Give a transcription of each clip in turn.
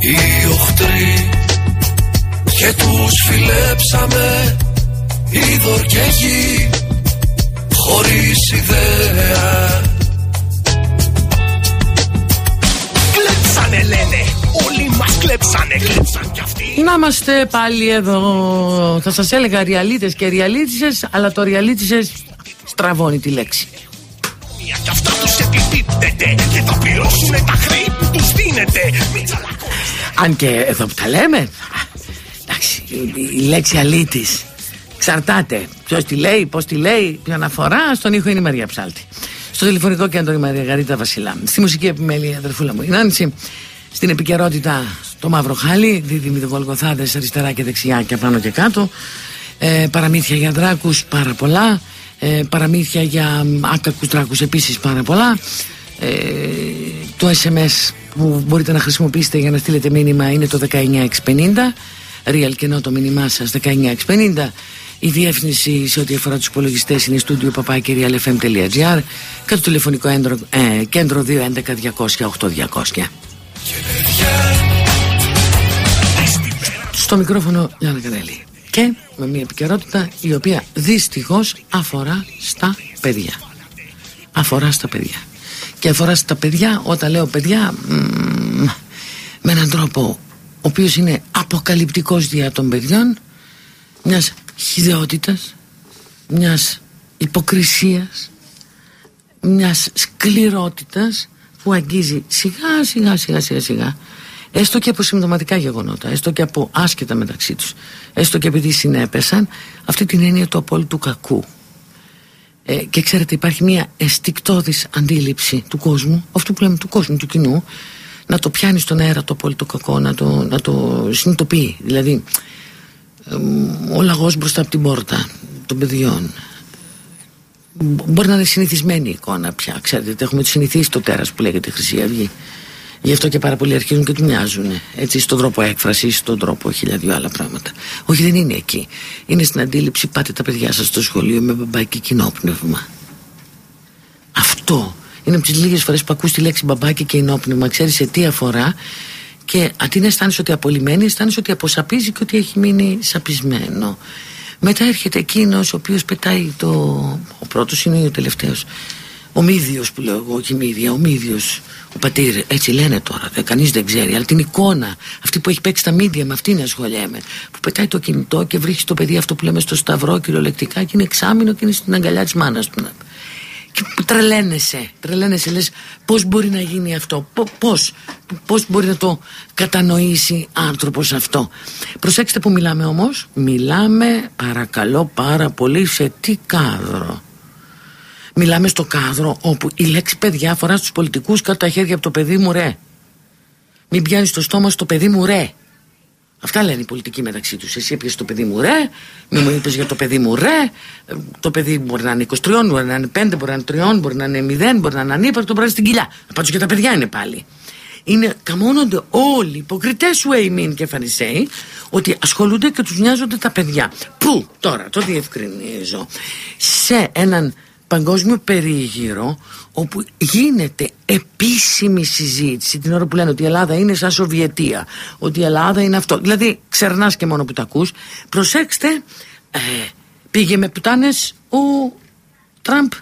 οι οχτροί και τους φιλέψαμε είδωρ και γη χωρίς ιδέα. Κλέψανε λένε, όλοι μας κλέψανε, κλέψαν κι αυτοί. Να είμαστε πάλι εδώ. Θα σας έλεγα ριαλίτες και ριαλίτσες, αλλά το ριαλίτσες στραβώνει τη λέξη. Μια κι αυτά τους επιπίπτεται και θα πληρώσουνε τα χρή που τους δίνετε. Μην τσαλακώ Αν και εδώ που τα λέμε, α, εντάξει, η- η λέξη αλήτης εξαρτάται. Ποιος τη λέει, πώς τη λέει, ποια αναφορά. Στον ήχο είναι η Μαρία Ψάλτη. Στο τηλεφωνικό κέντρο η Μαρία Γαρίτα Βασιλά. Στη μουσική επιμέλεια η αδερφούλα μου η Νάνση. Στην επικαιρότητα το μαύρο χάλι, δίδυμοι Γολγοθάδε αριστερά και δεξιά και πάνω και κάτω. Ε, παραμύθια για δράκους πάρα πολλά. Ε, παραμύθια για μ, άκακους δράκους επίσης πάρα πολλά. Ε, το SMS που μπορείτε να χρησιμοποιήσετε για να στείλετε μήνυμα είναι το 19650 Real και ενώ το μήνυμά σας 19650 η διεύθυνση σε ό,τι αφορά τους υπολογιστές είναι στούντιο papakirialfm.gr και το τηλεφωνικό έντρο, ε, κέντρο 211 200 8200 στο μικρόφωνο Γιάννα Κανέλη και με μια επικαιρότητα η οποία δυστυχώς αφορά στα παιδιά. Αφορά στα παιδιά και αφορά στα παιδιά όταν λέω παιδιά μ, με έναν τρόπο ο οποίος είναι αποκαλυπτικός δια των παιδιών μιας χιδεότητας μιας υποκρισίας μιας σκληρότητας που αγγίζει σιγά σιγά σιγά σιγά σιγά. Έστω και από συμπτωματικά γεγονότα έστω και από άσχετα μεταξύ τους έστω και επειδή συνέπεσαν αυτή την έννοια του απόλυτου κακού ε, και ξέρετε υπάρχει μια αισθηκτόδης αντίληψη του κόσμου αυτού που λέμε του κόσμου, του κοινού να το πιάνει στον αέρα το απόλυτο κακό να το, να το συνειδητοποιεί. Δηλαδή εμ, ο λαγός μπροστά από την πόρτα των παιδιών. Μπορεί να είναι συνηθισμένη η εικόνα πια ξέρετε έχουμε συνηθίσει το τέρας που λέγεται Χρυσή Αυγή Γι' αυτό και πάρα πολλοί αρχίζουν και του μοιάζουν. Έτσι, στον τρόπο έκφρασης, στον τρόπο χίλια δυο άλλα πράγματα. Όχι, δεν είναι εκεί. Είναι στην αντίληψη, πάτε τα παιδιά σας στο σχολείο με μπαμπάκι κοινόπνευμα. Αυτό είναι από τις λίγες φορές που ακούς τη λέξη μπαμπάκι και ενόπνευμα. Ξέρεις σε τι αφορά και αντί να αισθάνεσαι ότι απολυμμένει, αισθάνεσαι ότι αποσαπίζει και ότι έχει μείνει σαπισμένο. Μετά έρχεται εκείνος ο οποίος πετάει το. Ο πρώτος είναι ο τελευταίος. Ο Μίδιο που λέω εγώ, όχι Μίδια, ο Μίδιο, ο πατήρ, έτσι λένε τώρα, δεν, κανείς δεν ξέρει, αλλά την εικόνα, αυτή που έχει παίξει τα μίδια, με αυτήν ασχολιέμαι, που πετάει το κινητό και βρίσκει το παιδί αυτό που λέμε στο σταυρό κυριολεκτικά και είναι εξάμεινο και είναι στην αγκαλιά της μάνας του. Και τρελαίνεσαι, τρελαίνεσαι, λες πώς μπορεί να γίνει αυτό, Πο- πώς, πώς μπορεί να το κατανοήσει άνθρωπος αυτό. Προσέξτε που μιλάμε όμως, μιλάμε παρακαλώ πάρα πολύ σε τι κάδρο. Μιλάμε στο κάδρο όπου η λέξη παιδιά αφορά στους πολιτικούς κάτω τα χέρια από το παιδί μου ρε. Μην πιάνεις το στόμα στο παιδί μου ρε. Αυτά λένε οι πολιτικοί μεταξύ τους. Εσύ έπιασες το παιδί μου ρε, μη μου είπες για το παιδί μου ρε. Ε, Το παιδί μπορεί να είναι 23, μπορεί να είναι 5, μπορεί να είναι 3, μπορεί να είναι 0, μπορεί να είναι ανύπαρκτο, μπορεί να είναι στην κοιλιά. Πάντω και τα παιδιά είναι πάλι. Είναι, καμώνονται όλοι οι υποκριτές σου Αιμίν και Φαρισαίοι ότι ασχολούνται και τους νοιάζονται τα παιδιά. Πού τώρα, το διευκρινίζω, σε έναν παγκόσμιο περίγυρο όπου γίνεται επίσημη συζήτηση την ώρα που λένε ότι η Ελλάδα είναι σαν Σοβιετία, ότι η Ελλάδα είναι αυτό. Δηλαδή, ξερνάς και μόνο που τα ακούς. Προσέξτε, ε, πήγε με πουτάνες ο Τραμπ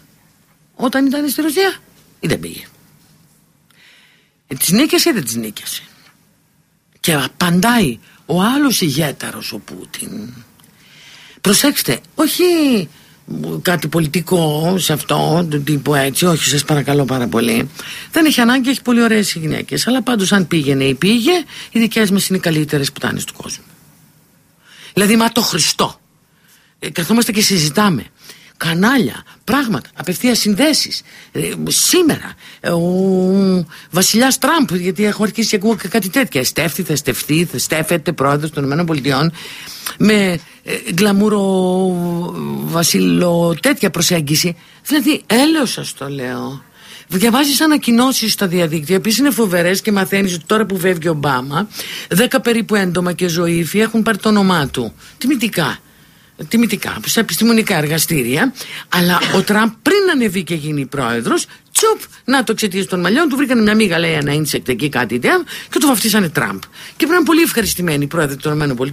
όταν ήταν στη Ρωσία; Ή δεν πήγε; Ε, τις νίκησε ή δεν τις νίκησε. Και απαντάει ο άλλος ηγέταρος ο Πούτιν. Προσέξτε, όχι κάτι πολιτικό σε αυτό, του τύπου έτσι, όχι σας παρακαλώ πάρα πολύ. Δεν έχει ανάγκη, έχει πολύ ωραίες γυναίκες, αλλά πάντως αν πήγαινε ή πήγε, οι δικές μας είναι οι καλύτερες πουτάνες του κόσμου. Δηλαδή, μα το Χριστό. Ε, καθόμαστε και συζητάμε. κανάλια, πράγματα, απευθείας συνδέσεις. Ε, σήμερα, ε, ο βασιλιάς Τραμπ, γιατί έχω αρχίσει και ακούω κάτι τέτοια. Στέφθη, θα στεφθεί, θα στέφεται πρόεδρος των ΗΠΑ με ε, γκλαμούρο βασιλό τέτοια προσέγγιση. Δηλαδή, έλεος σας το λέω. Διαβάζεις ανακοινώσεις στα διαδίκτυα, επίσης είναι φοβερές και μαθαίνεις ότι τώρα που φεύγει ο Ομπάμα, 10 περίπου έντομα και ζωήφοι έχουν πάρει το όνομά του. Τιμητικά τιμητικά, σε επιστημονικά εργαστήρια. Αλλά ο Τραμπ πριν ανεβεί και γίνει πρόεδρος, τσουπ, να το εξαιτίας των μαλλιών, του βρήκαν μια μίγα, λέει ένα insect εκεί, κάτι ιδέα, και το βαφτίσανε Τραμπ. Και πρέπει πολύ ευχαριστημένοι οι πρόεδροι των ΗΠΑ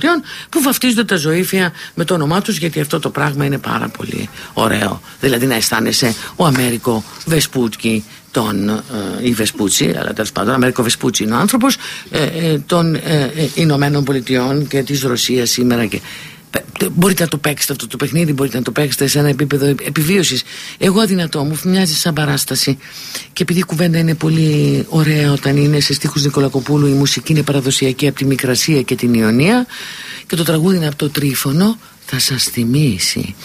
που βαφτίζονται τα ζωήφια με το όνομά τους, γιατί αυτό το πράγμα είναι πάρα πολύ ωραίο. Δηλαδή να αισθάνεσαι ο Αμέρικο Βεσπούτκι των ε, ή Βεσπούτσι, αλλά τέλος πάντων, Αμέρικο Βεσπούτσι είναι ο άνθρωπος ε, ε, των ε, ε, Ηνωμένων Πολιτειών και της Ρωσίας σήμερα. Και μπορείτε να το παίξετε αυτό το παιχνίδι, μπορείτε να το παίξετε σε ένα επίπεδο επιβίωσης. Εγώ αδυνατό μου, μοιάζει σαν παράσταση. Και επειδή η κουβέντα είναι πολύ ωραία όταν είναι σε στίχους Νικολακοπούλου, η μουσική είναι παραδοσιακή από τη Μικρασία και την Ιωνία και το τραγούδι είναι από το Τρίφωνο, θα σας θυμίσει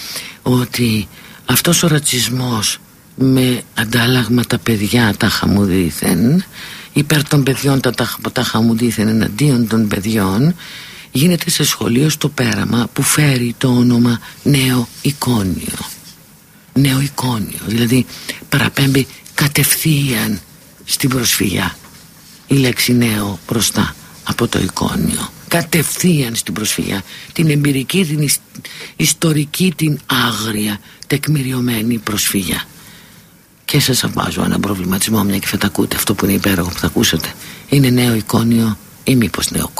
ότι αυτός ο ρατσισμός με αντάλλαγμα τα παιδιά τα χαμουδίθεν υπέρ των παιδιών τα, τα, τα χαμουδίθεν εναντίον των παιδιών γίνεται σε σχολείο στο πέραμα που φέρει το όνομα Νέο Εικόνιο. Νέο Εικόνιο, δηλαδή παραπέμπει κατευθείαν στην προσφυγιά. Η λέξη νέο μπροστά από το εικόνιο. Κατευθείαν στην προσφυγιά. Την εμπειρική, την ιστορική, την άγρια, τεκμηριωμένη προσφυγιά. Και σας βάζω ένα προβληματισμό, μια και θα τα ακούτε, αυτό που είναι υπέροχο που θα ακούσετε. Είναι νέο εικόνιο ή μήπως νέο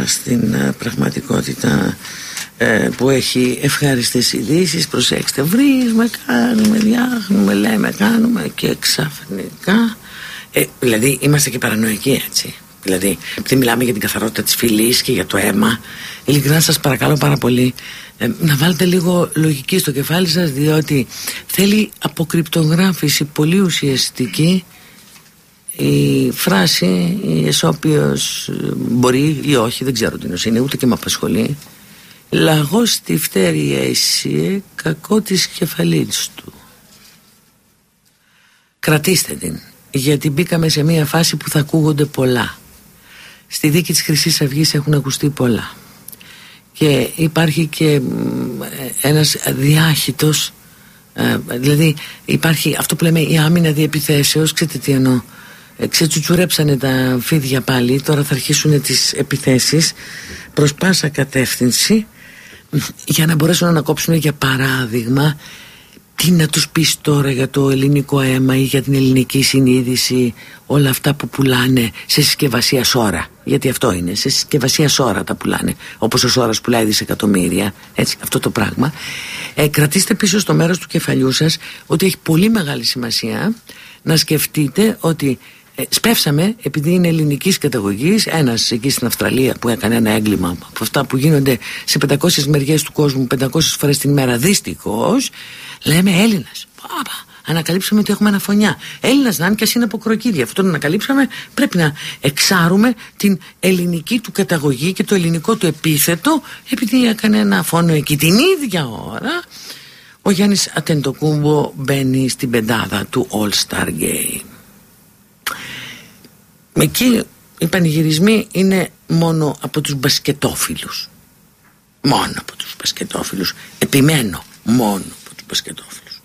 τώρα στην ε, πραγματικότητα ε, που έχει ευχάριστες ειδήσεις. Προσέξτε, βρίζουμε, κάνουμε, διάχνουμε, λέμε, κάνουμε και ξαφνικά... Ε, δηλαδή είμαστε και παρανοϊκοί έτσι. Δηλαδή, επειδή μιλάμε για την καθαρότητα της φυλής και για το αίμα, ειλικρινά σας παρακαλώ πάρα πολύ ε, να βάλετε λίγο λογική στο κεφάλι σας διότι θέλει αποκρυπτογράφηση πολύ ουσιαστική η φράση η εσώπιος ε, μπορεί ή όχι δεν ξέρω τι είναι ούτε και με απασχολεί. Λαγός στη φτέρια εσύ κακό της κεφαλής του κρατήστε την γιατί μπήκαμε σε μια φάση που θα ακούγονται πολλά. Στη δίκη της Χρυσής Αυγής έχουν ακουστεί πολλά. Και υπάρχει και ένας διάχυτος ε, δηλαδή υπάρχει αυτό που λέμε η άμυνα διεπιθέσεως ξέρετε τι εννοώ. ε, ξετσουτσουρέψανε τα φίδια πάλι. Τώρα θα αρχίσουν τις επιθέσεις προς πάσα κατεύθυνση για να μπορέσουν να ανακόψουν για παράδειγμα τι να τους πεις τώρα για το ελληνικό αίμα ή για την ελληνική συνείδηση όλα αυτά που πουλάνε σε συσκευασία σώρα γιατί αυτό είναι, σε συσκευασία σώρα τα πουλάνε όπως ο σώρας πουλάει δισεκατομμύρια. Έτσι αυτό το πράγμα. Ε, κρατήστε πίσω στο μέρος του κεφαλιού σας ότι έχει πολύ μεγάλη σημασία να σκεφτείτε ότι ε, σπεύσαμε επειδή είναι ελληνικής καταγωγής ένας εκεί στην Αυστραλία που έκανε ένα έγκλημα από αυτά που γίνονται σε 500 μεριές του κόσμου 500 φορές την ημέρα δυστυχώς λέμε Έλληνας Πάπα, ανακαλύψαμε ότι έχουμε ένα φωνιά. Έλληνας να είναι και ας είναι από κροκίδια. Αυτό το ανακαλύψαμε πρέπει να εξάρουμε την ελληνική του καταγωγή και το ελληνικό του επίθετο, επειδή έκανε ένα φόνο εκεί την ίδια ώρα. Ο Γιάννης Ατεντοκούμπο μπαίνει στην πεντάδα του All Star Game. Εκεί οι πανηγυρισμοί είναι μόνο από τους μπασκετόφιλους. Μόνο από τους μπασκετόφιλους. Επιμένω μόνο από τους μπασκετόφιλους.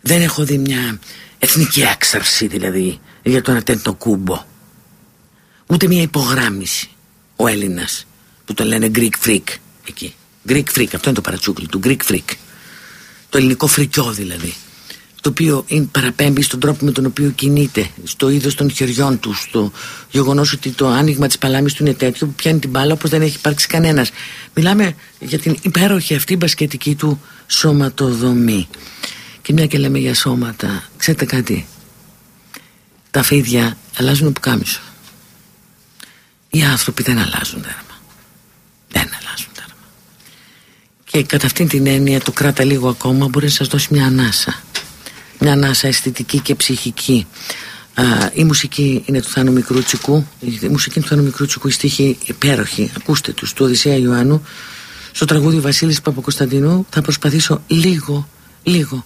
Δεν έχω δει μια εθνική έξαρση δηλαδή για τον Ατέντο Κούμπο. Ούτε μια υπογράμμιση ο Έλληνας που τον λένε Greek Freak εκεί. Greek Freak, αυτό είναι το παρατσούκλι του Greek Freak. Το ελληνικό φρικιό δηλαδή το οποίο είναι παραπέμπει στον τρόπο με τον οποίο κινείται, στο είδος των χεριών του, στο γεγονός ότι το άνοιγμα της παλάμης του είναι τέτοιο που πιάνει την μπάλα όπως δεν έχει υπάρξει κανένας. Μιλάμε για την υπέροχη αυτή μπασκετική του σωματοδομή. Και μια και λέμε για σώματα, ξέρετε κάτι; Τα φίδια αλλάζουν που κάμισο. Οι άνθρωποι δεν αλλάζουν δέρμα. Δεν αλλάζουν δέρμα. Και κατά αυτήν την έννοια το κράτα λίγο ακόμα μπορεί να σας δώσει μια ανάσα μια ανάσα αισθητική και ψυχική. Η μουσική είναι του Θάνου Μικρούτσικου. Η μουσική του Θάνου Μικρούτσικου η στίχη υπέροχη. Ακούστε τους του Οδυσσέα Ιωάννου. Στο τραγούδι Βασίλης Παπακοσταντινού θα προσπαθήσω λίγο λίγο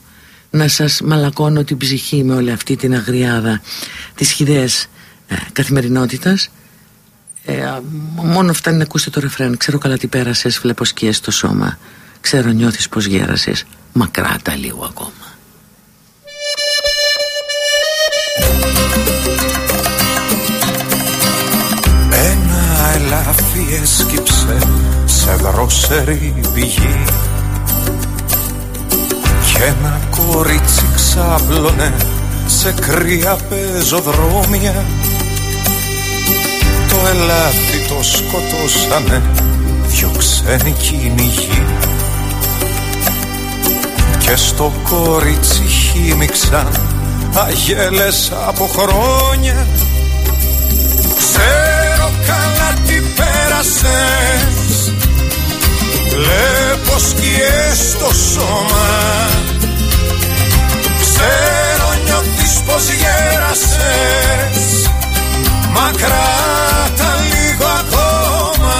να σας μαλακώνω την ψυχή με όλη αυτή την αγριάδα της χιδαίας ε, καθημερινότητας. Ε, μόνο φτάνει να ακούσετε το ρεφρέν. Ξέρω καλά τι πέρασες βλέπω σκιές στο σώμα. Ξέρω νιώθεις πως γέρασες. Μακράτα λίγο ακόμα ελάφι έσκυψε σε δρόσερη πηγή. Και ένα κορίτσι ξάπλωνε σε κρύα πεζοδρόμια. Το ελάφι το σκοτώσανε δυο ξένοι κυνηγοί. Και στο κορίτσι χύμιξαν αγέλες από χρόνια. Ξέρω καλά τι πέρασες. Βλέπω σκιές στο σώμα. Ξέρω νιώθεις πως γέρασες. Μα κράτα λίγο ακόμα.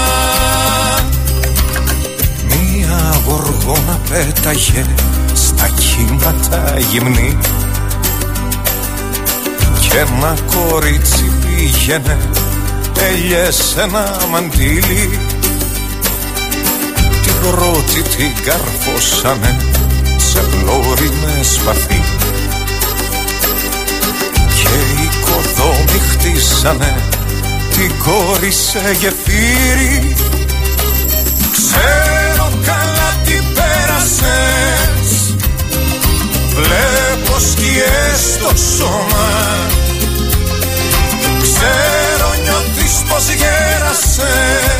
Μία γοργόνα πέταγε στα κύματα γυμνή. Και ένα κορίτσι πήγαινε Έλιες ένα μαντίλι. Την πρώτη την καρφώσανε Σε πλώρη με σπαθί Και οι κοδόμοι χτίσανε Την κόρη σε γεφύρι. Ξέρω καλά τι πέρασες. Βλέπω σκιές στο σώμα. Ξέρω της πως γέρασες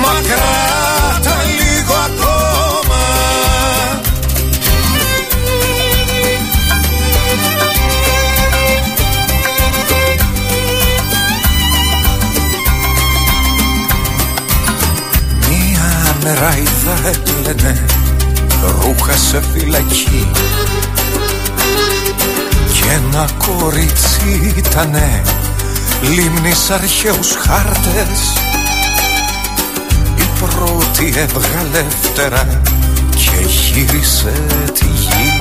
Μακρά τα λίγο ακόμα. Μια μέρα είδα έπλαινε ρούχα σε φυλακή. Και ένα κορίτσι ήτανε λίμνης αρχαίους χάρτες. Η πρώτη έβγαλε φτερά και γύρισε τη γη.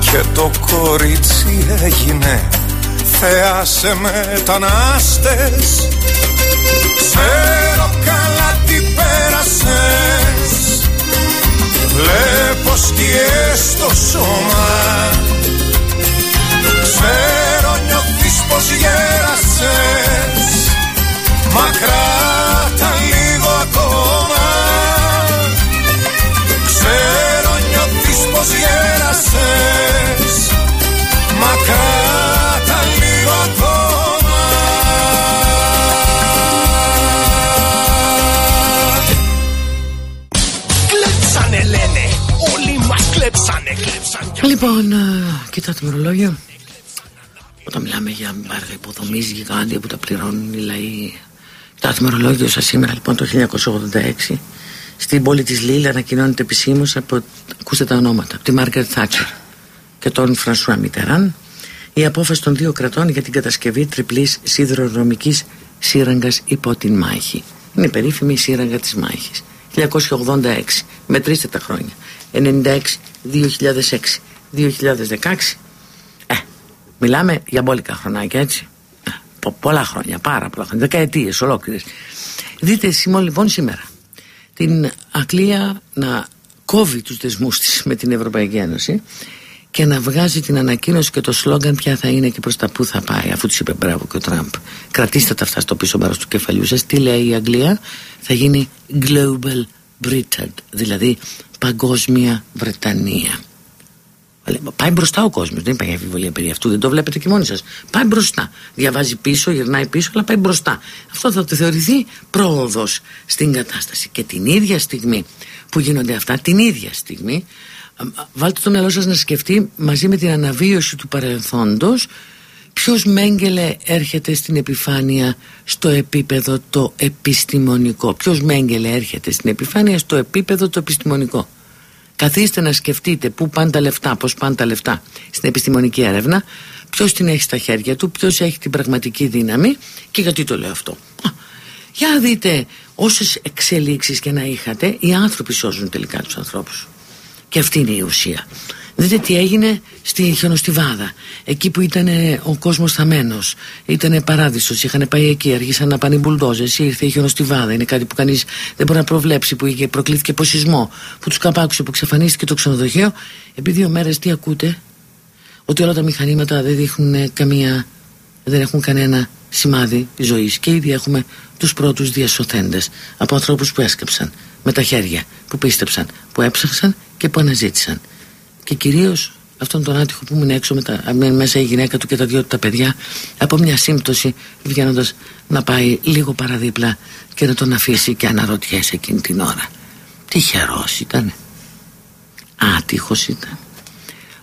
Και το κορίτσι έγινε θέα σε μετανάστες. Ξέρω καλά τι πέρασες. Βλέπω σκιές στο σώμα. Ξέρω νιώθεις πως γέρασες. Μακρά τα λίγο ακόμα. Ξέρω νιώθεις πως γέρασες. Μακρά Λοιπόν, κοιτά το μερολόγιο. Όταν μιλάμε για έργα υποδομής γιγάντια που τα πληρώνουν οι λαοί. Κοιτά το μερολόγιο σα σήμερα, λοιπόν, το 1986. Στην πόλη της Λίλ ανακοινώνεται επισήμως από. Ακούστε τα ονόματα. Από τη Μάρκετ Θάτσερ και τον Φρανσουά Μιτεράν η απόφαση των δύο κρατών για την κατασκευή τριπλής σιδηροδρομικής σύραγγας υπό την μάχη. Είναι η περίφημη σύραγγα της μάχης. 1986. Μετρήστε τα χρόνια. 96, 2006, 2016 ε, μιλάμε για μπόλικα χρονάκια έτσι. Ε, πολλά χρόνια, πάρα πολλά χρόνια δεκαετίες ολόκληρες. Δείτε σήμερα λοιπόν σήμερα. Την Αγγλία να κόβει τους δεσμούς της με την Ευρωπαϊκή Ένωση και να βγάζει την ανακοίνωση και το σλόγγαν ποια θα είναι και προς τα που θα πάει αφού τους είπε μπράβο και ο Τραμπ κρατήστε τα αυτά στο πίσω μέρος του κεφαλιού σας. Τι λέει η Αγγλία; Θα γίνει Global Britain δηλαδή παγκόσμια Βρετανία Πάει μπροστά ο κόσμος. Δεν υπάρχει αμφιβολία περί αυτού. Δεν το βλέπετε και μόνοι σας. Πάει μπροστά. Διαβάζει πίσω, γυρνάει πίσω, αλλά πάει μπροστά. Αυτό θα το θεωρηθεί πρόοδος στην κατάσταση. Και την ίδια στιγμή που γίνονται αυτά, την ίδια στιγμή, βάλτε το μυαλό σας να σκεφτεί μαζί με την αναβίωση του παρελθόντος ποιος Μέγκελε έρχεται στην επιφάνεια στο επίπεδο το επιστημονικό. Ποιος Μέγκελε έρχεται στην επιφάνεια στο επίπεδο το επιστημονικό. Καθίστε να σκεφτείτε πού πάνε τα λεφτά, πώς πάνε τα λεφτά στην επιστημονική έρευνα, ποιος την έχει στα χέρια του, ποιος έχει την πραγματική δύναμη και γιατί το λέω αυτό. Για δείτε όσες εξελίξεις και να είχατε, οι άνθρωποι σώζουν τελικά τους ανθρώπους. Και αυτή είναι η ουσία. Δείτε τι έγινε στη Χιονοστιβάδα. Εκεί που ήταν ο κόσμος θαμένος. Ήταν παράδεισος. Είχαν πάει εκεί, αργήσαν να πάνε οι μπουλντόζες. Ήρθε η Χιονοστιβάδα. Είναι κάτι που κανείς δεν μπορεί να προβλέψει. Που είχε, προκλήθηκε από σεισμό. Που τους καπάκουσε, που εξαφανίστηκε το ξενοδοχείο. Επί δύο μέρες τι ακούτε; Ότι όλα τα μηχανήματα δεν δείχνουν καμία. Δεν έχουν κανένα σημάδι ζωής. Και ήδη έχουμε τους πρώτους διασωθέντες από ανθρώπους που έσκαψαν με τα χέρια, που πίστεψαν, που έψαξαν και που αναζήτησαν και κυρίως αυτόν τον άτυχο που ήμουν έξω με τα, μέσα η γυναίκα του και τα δυο του τα παιδιά από μια σύμπτωση βγαίνοντας να πάει λίγο παραδίπλα και να τον αφήσει και αναρωτιέσαι εκείνη την ώρα. Τυχερός ήταν άτυχος ήταν.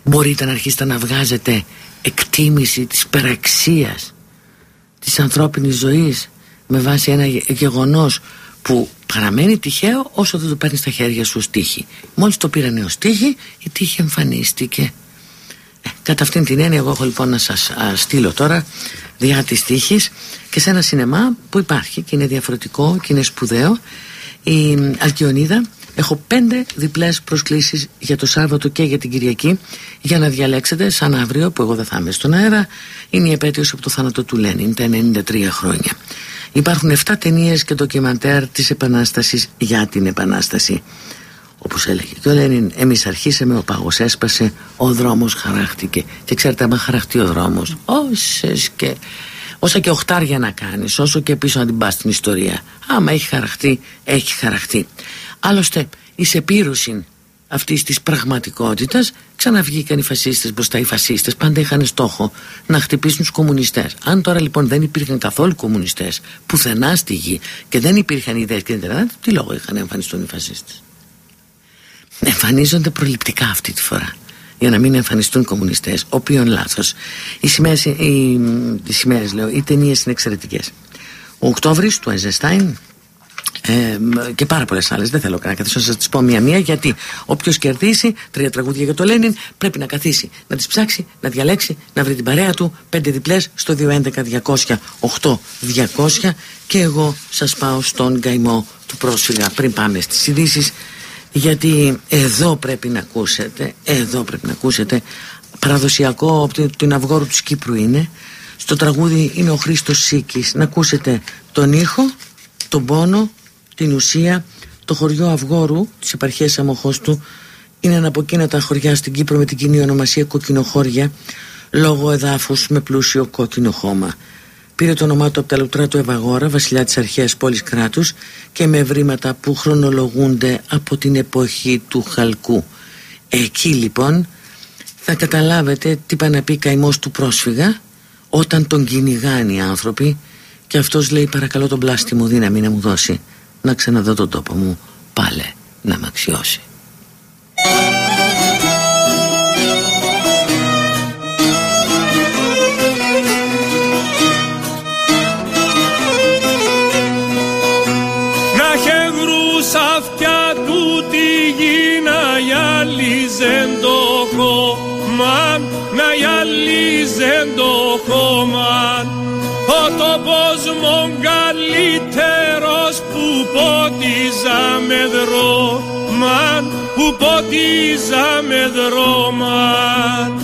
Μπορείτε να αρχίσετε να βγάζετε εκτίμηση της περαξίας της ανθρώπινης ζωής με βάση ένα γεγονός που παραμένει τυχαίο όσο δεν το παίρνει στα χέρια σου ως τύχη. Μόλις το πήρανε ως τύχη, η τύχη εμφανίστηκε. Ε, κατά αυτήν την έννοια, εγώ έχω λοιπόν να σας α, στείλω τώρα διά της τύχης και σε ένα σινεμά που υπάρχει και είναι διαφορετικό και είναι σπουδαίο. Η Αλκιονίδα Έχω πέντε διπλές προσκλήσεις για το Σάββατο και για την Κυριακή για να διαλέξετε σαν αύριο που εγώ δεν θα είμαι στον αέρα είναι η επέτειος από το θάνατο του Λένιν τα 93 χρόνια Υπάρχουν 7 ταινίες και ντοκιμαντέρ της Επανάστασης για την Επανάσταση. Όπως έλεγε και ο Λένιν, εμείς αρχίσαμε, ο πάγος έσπασε, ο δρόμος χαράχτηκε. Και ξέρετε, άμα χαραχτεί ο δρόμος, όσες και. Όσα και οχτάρια να κάνεις, όσο και πίσω να την πας στην ιστορία. Άμα έχει χαραχτεί, έχει χαραχτεί. Άλλωστε, η σεπήρωση αυτής της πραγματικότητας, ξαναβγήκαν οι φασίστες μπροστά. Οι φασίστες πάντα είχαν στόχο να χτυπήσουν τους κομμουνιστές. Αν τώρα λοιπόν δεν υπήρχαν καθόλου κομμουνιστές πουθενά στη γη και δεν υπήρχαν ιδέες και δεν τι λόγο είχαν να εμφανιστούν οι φασίστες; Εμφανίζονται προληπτικά αυτή τη φορά για να μην εμφανιστούν κομμουνιστές, οποίον λάθος. Οι σημαίες, οι, οι, σημαίες, λέω, οι ταινίες είναι εξαιρετικές. Ο Οκτώβρης του Αιζεστάιν ε, και πάρα πολλές άλλες. Δεν θέλω να καθίσω να σας τις πω μία-μία, γιατί όποιος κερδίσει τρία τραγούδια για το Λένιν πρέπει να καθίσει, να τις ψάξει, να διαλέξει, να βρει την παρέα του. Πέντε διπλές στο 211-200-8200 και εγώ σας πάω στον καημό του πρόσφυγα πριν πάμε στις ειδήσεις. Γιατί εδώ πρέπει να ακούσετε, εδώ πρέπει να ακούσετε παραδοσιακό από την Αυγόρου του Κύπρου είναι στο τραγούδι είναι ο Χρήστος Σίκης να ακούσετε τον ήχο, τον πόνο, την ουσία το χωριό Αυγόρου της επαρχίας Αμοχώς του είναι ένα από εκείνα τα χωριά στην Κύπρο με την κοινή ονομασία Κοκκινοχώρια λόγω εδάφους με πλούσιο κόκκινο χώμα πήρε το όνομά του από τα λουτρά του Ευαγόρα, βασιλιά της αρχαίας πόλης κράτους και με ευρήματα που χρονολογούνται από την εποχή του Χαλκού. Εκεί λοιπόν θα καταλάβετε τι πάει να πει καημός του πρόσφυγα όταν τον κυνηγάνε οι άνθρωποι και αυτός λέει παρακαλώ τον πλάστη μου δύναμη να μου δώσει να ξαναδώ τον τόπο μου πάλε να με αξιώσει. γυαλίζεν το χώμα ο τόπος μου καλύτερος που πότιζα με δρόμα που πότιζα με δρόμα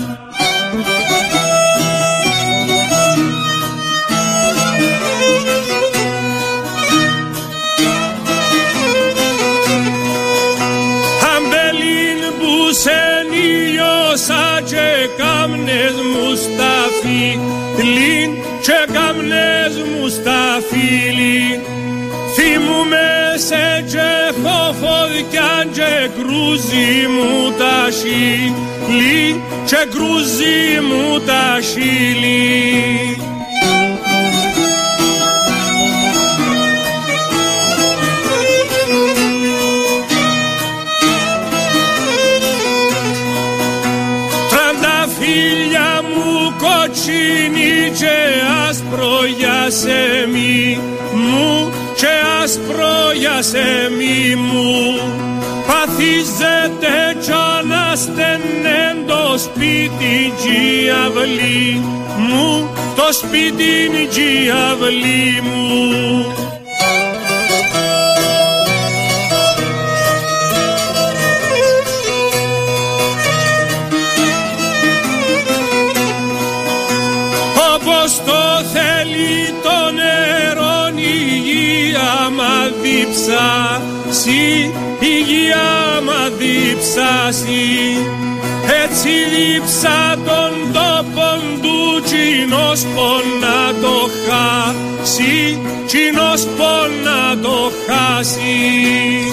και κρούζι μου τα σίλη και κρούζι μου τα σίλη σεμί μου και άσπρο για σεμί μου παθίζεται κι αναστενέν το σπίτι αυλή μου το σπίτι αυλή μου. Διψάσει, υγεία μα διψάσει έτσι διψά τον τόπον του κοινός να το χάσει κοινός να το χάσει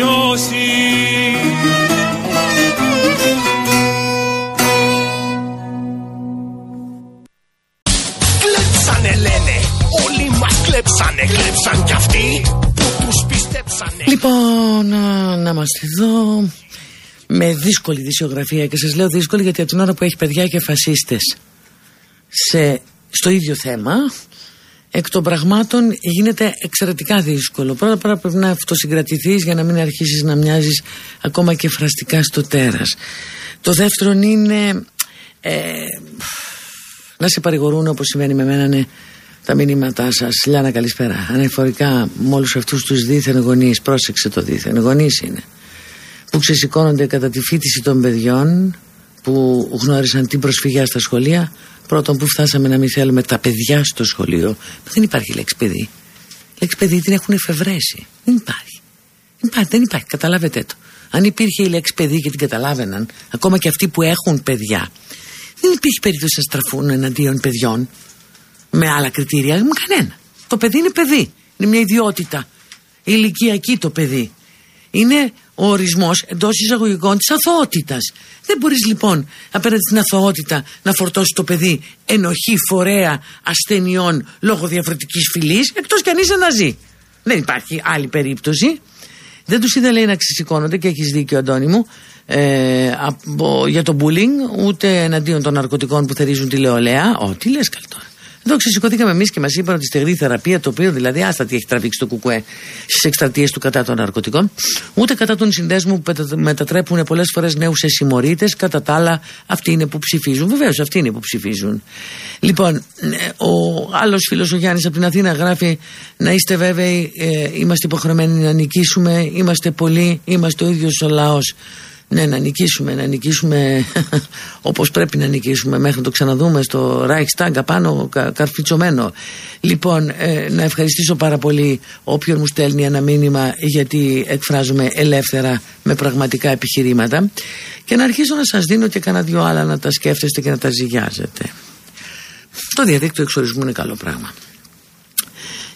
αξιώσει Κλέψανε λένε. Όλοι μας κλέψανε. Κλέψαν κι αυτοί που τους πιστέψανε. Λοιπόν να είμαστε εδώ. Με δύσκολη δισιογραφία και σας λέω δύσκολη γιατί από την ώρα που έχει παιδιά και φασίστες σε, στο ίδιο θέμα εκ των πραγμάτων γίνεται εξαιρετικά δύσκολο. Πρώτα απ' όλα πρέπει να αυτοσυγκρατηθείς για να μην αρχίσεις να μοιάζεις ακόμα και φραστικά στο τέρας. Το δεύτερο είναι ε, να σε παρηγορούν όπως συμβαίνει με μένα ναι, τα μηνύματά σας. Λιάννα καλησπέρα. Ανεφορικά με όλους αυτούς τους δίθεν γονείς. Πρόσεξε το δίθεν. Γονείς είναι. Που ξεσηκώνονται κατά τη φίτηση των παιδιών που γνώρισαν την προσφυγιά στα σχολεία πρώτον που φτάσαμε να μην θέλουμε τα παιδιά στο σχολείο. Δεν υπάρχει λέξη παιδί. Λέξη παιδί την έχουν εφευρέσει. Δεν υπάρχει. υπάρχει δεν υπάρχει. Καταλάβετε το. Αν υπήρχε η λέξη παιδί και την καταλάβαιναν ακόμα και αυτοί που έχουν παιδιά δεν υπήρχε περίπτωση να στραφούν εναντίον παιδιών με άλλα κριτήρια με κανένα. Το παιδί είναι παιδί. Είναι μια ιδιότητα. Ηλικιακή το παιδί. Είναι ο ορισμός εντός εισαγωγικών της αθωότητας. Δεν μπορείς λοιπόν απέναντι στην αθωότητα να φορτώσεις το παιδί ενοχή φορέα ασθενειών λόγω διαφορετικής φυλής, εκτός κι αν είσαι να ζει. Δεν υπάρχει άλλη περίπτωση. Δεν τους είδα λέει να ξεσηκώνονται και έχεις δίκιο, Αντώνη μου, ε, από, για το bullying, ούτε εναντίον των ναρκωτικών που θερίζουν τη λεωλέα. Ω, τι λες καλή τώρα. Εδώ ξεσηκωθήκαμε εμείς και μας είπαν ότι στεγνή θεραπεία, το οποίο δηλαδή άστα τι έχει τραβήξει το κουκουέ στις εκστρατείες του κατά των ναρκωτικών, ούτε κατά των συνδέσμων που μετατρέπουν πολλές φορές νέους σε συμμορίτε. Κατά τα άλλα, αυτοί είναι που ψηφίζουν. Βεβαίως, αυτοί είναι που ψηφίζουν. Λοιπόν, ε, ο άλλος φίλος ο Γιάννης από την Αθήνα γράφει να είστε βέβαιοι, ε, είμαστε υποχρεωμένοι να νικήσουμε, είμαστε πολλοί, είμαστε ο ίδιος ο λαός. Ναι, να νικήσουμε, να νικήσουμε όπως πρέπει να νικήσουμε μέχρι να το ξαναδούμε στο Reichstag απάνω κα, καρφιτσωμένο. Λοιπόν, ε, να ευχαριστήσω πάρα πολύ όποιον μου στέλνει ένα μήνυμα γιατί εκφράζουμε ελεύθερα με πραγματικά επιχειρήματα και να αρχίσω να σας δίνω και κανένα δυο άλλα να τα σκέφτεστε και να τα ζυγιάζετε. Το διαδίκτυο εξορισμού είναι καλό πράγμα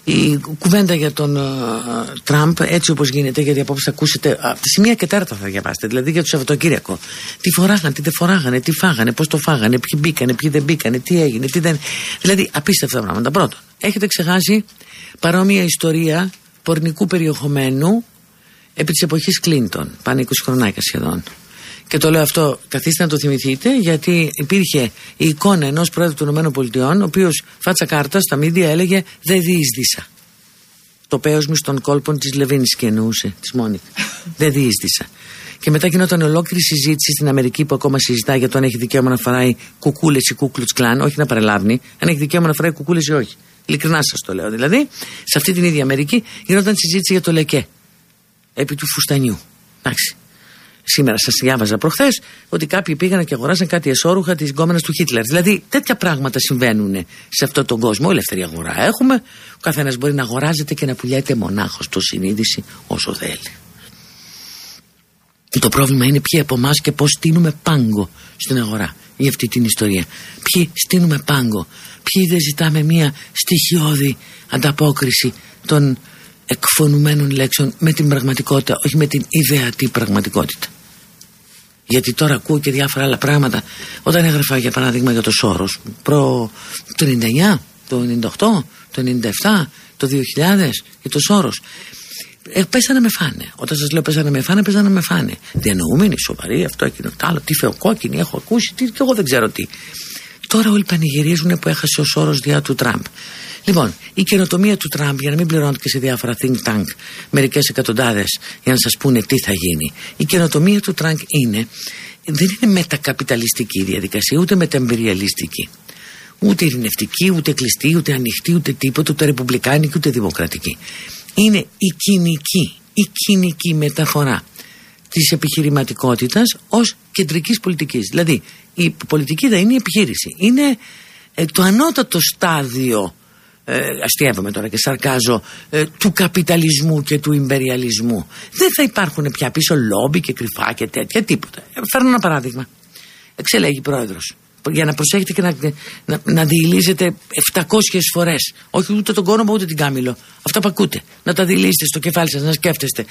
η κουβέντα για τον uh, Τραμπ έτσι όπως γίνεται γιατί απόψε θα ακούσετε από τη σημεία και τέρτα θα διαβάσετε δηλαδή για το Σαββατοκύριακο. Τι φοράγανε, τι δεν φοράγανε, τι φάγανε, πώς το φάγανε ποιοι μπήκανε, ποιοι δεν μπήκανε, τι έγινε τι δεν... δηλαδή απίστευτα πράγματα. Πρώτον έχετε ξεχάσει παρόμοια ιστορία πορνικού περιεχομένου επί της εποχής Κλίντον πάνε 20 χρονάκια σχεδόν και το λέω αυτό, καθίστε να το θυμηθείτε, γιατί υπήρχε η εικόνα ενός πρόεδρου των ΗΠΑ, ο οποίος φάτσα κάρτα στα μίδια έλεγε Δεν διείσδησα. Το πέος των κόλπων της Λεβίνσκη εννοούσε, της Μόνικα. Δεν διείσδησα. Και μετά γινόταν ολόκληρη συζήτηση στην Αμερική που ακόμα συζητάει για το αν έχει δικαίωμα να φοράει κουκούλες ή κούκλου κλάν, όχι να παρελάβει, αν έχει δικαίωμα να φοράει κουκούλες ή όχι. Ειλικρινά σας το λέω. Δηλαδή, σε αυτή την ίδια Αμερική γινόταν συζήτηση για το λεκέ. Επί του φουστανιού. Εντάξει. Σήμερα σας διάβαζα προχθές ότι κάποιοι πήγαν και αγοράσαν κάτι εσόρουχα τη γκόμενα του Χίτλερ. Δηλαδή τέτοια πράγματα συμβαίνουν σε αυτόν τον κόσμο. Ελεύθερη αγορά έχουμε. Ο καθένας μπορεί να αγοράζεται και να πουλιέται μονάχος το συνείδηση όσο θέλει. Το πρόβλημα είναι ποιοι από εμάς και πώς στείλουμε πάγκο στην αγορά για αυτή την ιστορία. Ποιοι στείλουμε πάγκο. Ποιοι δεν ζητάμε μια στοιχειώδη ανταπόκριση των εκφωνουμένων λέξεων με την πραγματικότητα, όχι με την ιδεατή πραγματικότητα. Γιατί τώρα ακούω και διάφορα άλλα πράγματα. Όταν έγραφα για παράδειγμα για το Σόρος προ το 99, το 98, το 97, το 2000 για το Σόρος ε, πέσανε με φάνε. Όταν σας λέω πέσανε με φάνε, πέσανε με φάνε. Διανοούμενοι, σοβαροί, αυτό, εκείνο, το άλλο. Τι φεοκόκκινη, έχω ακούσει, τι, και εγώ δεν ξέρω τι. Τώρα όλοι πανηγυρίζουν που έχασε ο Σόρος διά του Τραμπ. Λοιπόν, η καινοτομία του Τραμπ, για να μην πληρώνετε και σε διάφορα think tank μερικές εκατοντάδες για να σας πούνε τι θα γίνει. Η καινοτομία του Τραμπ είναι, δεν είναι μετακαπιταλιστική η διαδικασία, ούτε μεταεμπεριαλιστική. Ούτε ειρηνευτική, ούτε κλειστή, ούτε ανοιχτή, ούτε τίποτα, ούτε ρεπουμπλικάνικη, ούτε δημοκρατική. Είναι η κοινική, η κοινική μεταφορά της επιχειρηματικότητας ως κεντρικής πολιτικής. Δηλαδή, η πολιτική δεν είναι η επιχείρηση. Είναι ε, το ανώτατο στάδιο ε, αστείευομαι τώρα και σαρκάζω ε, του καπιταλισμού και του ιμπεριαλισμού δεν θα υπάρχουν πια πίσω λόμπι και κρυφά και τέτοια τίποτα. Ε, φέρνω ένα παράδειγμα. Εξελέγει πρόεδρος για να προσέχετε και να, να, να διηλίζετε 700 φορές. Όχι ούτε τον κόνομα ούτε την κάμιλο. Αυτά που ακούτε. Να τα διηλίζετε στο κεφάλι σας, να σκέφτεστε.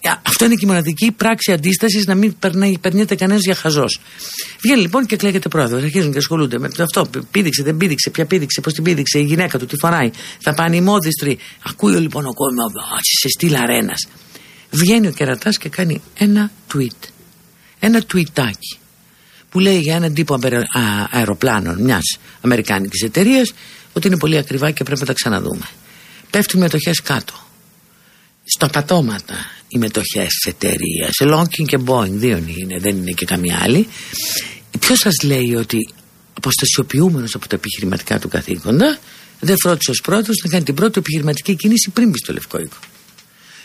Ε, αυτό είναι και η μοναδική πράξη αντίστασης να μην περνάει, περνιέται κανένας για χαζός. Βγαίνει λοιπόν και κλαίγεται πρόεδρος. Αρχίζουν και ασχολούνται με αυτό. Πήδηξε, δεν πήδηξε, ποια πήδηξε, πώς την πήδηξε, η γυναίκα του, τι φοράει. Θα πάνε οι μόδιστροι. Ακούει λοιπόν ο κόσμο, σε στυλ αρένας. Βγαίνει ο κερατάς και κάνει ένα tweet. Ένα tweetάκι που λέει για έναν τύπο αεροπλάνων μιας Αμερικάνικης εταιρείας ότι είναι πολύ ακριβά και πρέπει να τα ξαναδούμε. Πέφτουν μετοχές κάτω. Στο πατώματα οι μετοχές της εταιρείας. Σε Lonking και Boeing, δύο είναι, δεν είναι και καμία άλλη. Ποιος σας λέει ότι αποστασιοποιούμενος από τα επιχειρηματικά του καθήκοντα δεν φρόντισε ως πρώτος να κάνει την πρώτη επιχειρηματική κίνηση πριν μπει στο Λευκό Οίκο.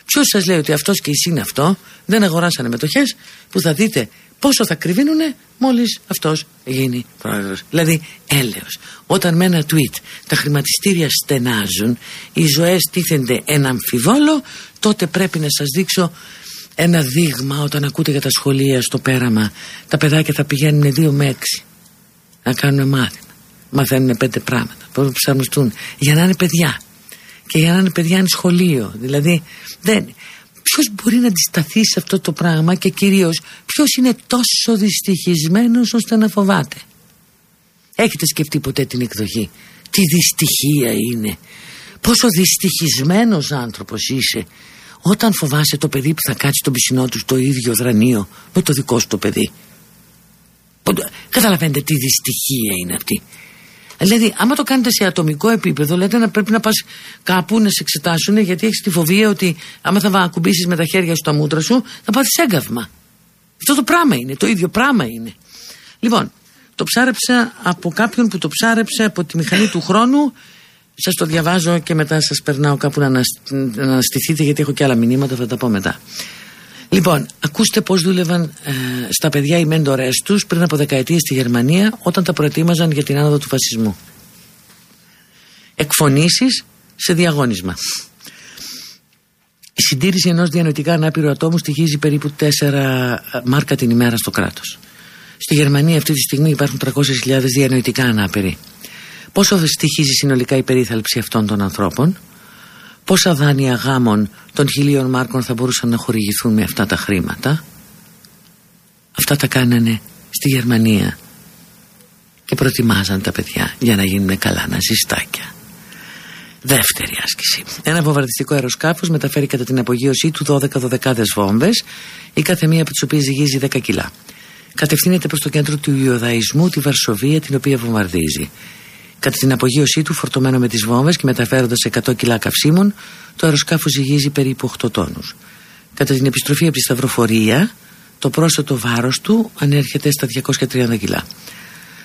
Ποιος σας λέει ότι αυτός και εσύ είναι αυτό, δεν αγοράσανε μετοχές που θα δείτε πόσο θα κρυβίνουνε μόλις αυτός γίνει πρόεδρος. Δηλαδή έλεος. Όταν με ένα tweet τα χρηματιστήρια στενάζουν, οι ζωές τίθενται ένα αμφιβόλο, τότε πρέπει να σας δείξω ένα δείγμα όταν ακούτε για τα σχολεία στο πέραμα. Τα παιδάκια θα πηγαίνουν δύο με έξι να κάνουν μάθημα. Μαθαίνουν πέντε πράγματα. Πώς να ψαρμιστούν. Για να είναι παιδιά. και για να είναι παιδιά είναι σχολείο. Δηλαδή, δεν, ποιος μπορεί να αντισταθεί σε αυτό το πράγμα και κυρίως ποιος είναι τόσο δυστυχισμένος ώστε να φοβάται; Έχετε σκεφτεί ποτέ την εκδοχή; Τι δυστυχία είναι; Πόσο δυστυχισμένος άνθρωπος είσαι όταν φοβάσαι το παιδί που θα κάτσει στον πισινό του στο ίδιο δρανείο με το δικό σου το παιδί; Καταλαβαίνετε τι δυστυχία είναι αυτή. Δηλαδή, άμα το κάνετε σε ατομικό επίπεδο, λέτε να πρέπει να πας κάπου να σε εξετάσουν γιατί έχεις τη φοβία ότι άμα θα ακουμπήσει με τα χέρια σου τα μούτρα σου, θα πάθεις έγκαυμα. Αυτό το πράγμα είναι, το ίδιο πράγμα είναι. Λοιπόν, το ψάρεψα από κάποιον που το ψάρεψε από τη μηχανή του χρόνου. Σας το διαβάζω και μετά σας περνάω κάπου να αναστηθείτε γιατί έχω και άλλα μηνύματα, θα τα πω μετά. Λοιπόν, ακούστε πώς δούλευαν ε, στα παιδιά οι μέντορές τους πριν από δεκαετίες στη Γερμανία όταν τα προετοίμαζαν για την άνοδο του φασισμού. Εκφωνήσεις σε διαγώνισμα. Η συντήρηση ενός διανοητικά ανάπηρου ατόμου στοιχίζει περίπου 4 ε, μάρκα την ημέρα στο κράτος. Στη Γερμανία αυτή τη στιγμή υπάρχουν 300.000 διανοητικά ανάπηροι. Πόσο στοιχίζει συνολικά η περίθαλψη αυτών των ανθρώπων, πόσα δάνεια γάμων των χιλίων μάρκων θα μπορούσαν να χορηγηθούν με αυτά τα χρήματα; Αυτά τα κάνανε στη Γερμανία και προτιμάζαν τα παιδιά για να γίνουν καλά ναζιστάκια. Δεύτερη άσκηση. Ένα βομβαρδιστικό αεροσκάφος μεταφέρει κατά την απογείωσή του 12-12 βόμβες, η κάθε μία από τις οποίες ζυγίζει 10 κιλά. Κατευθύνεται προς το κέντρο του Ιουδαϊσμού, τη Βαρσοβία, την οποία βομβαρδίζει. Κατά την απογείωσή του, φορτωμένο με τις βόμβες και μεταφέροντας 100 κιλά καυσίμων, το αεροσκάφος ζυγίζει περίπου 8 τόνους. Κατά την επιστροφή από τη Σταυροφορία, το πρόσθετο βάρος του ανέρχεται στα 230 κιλά.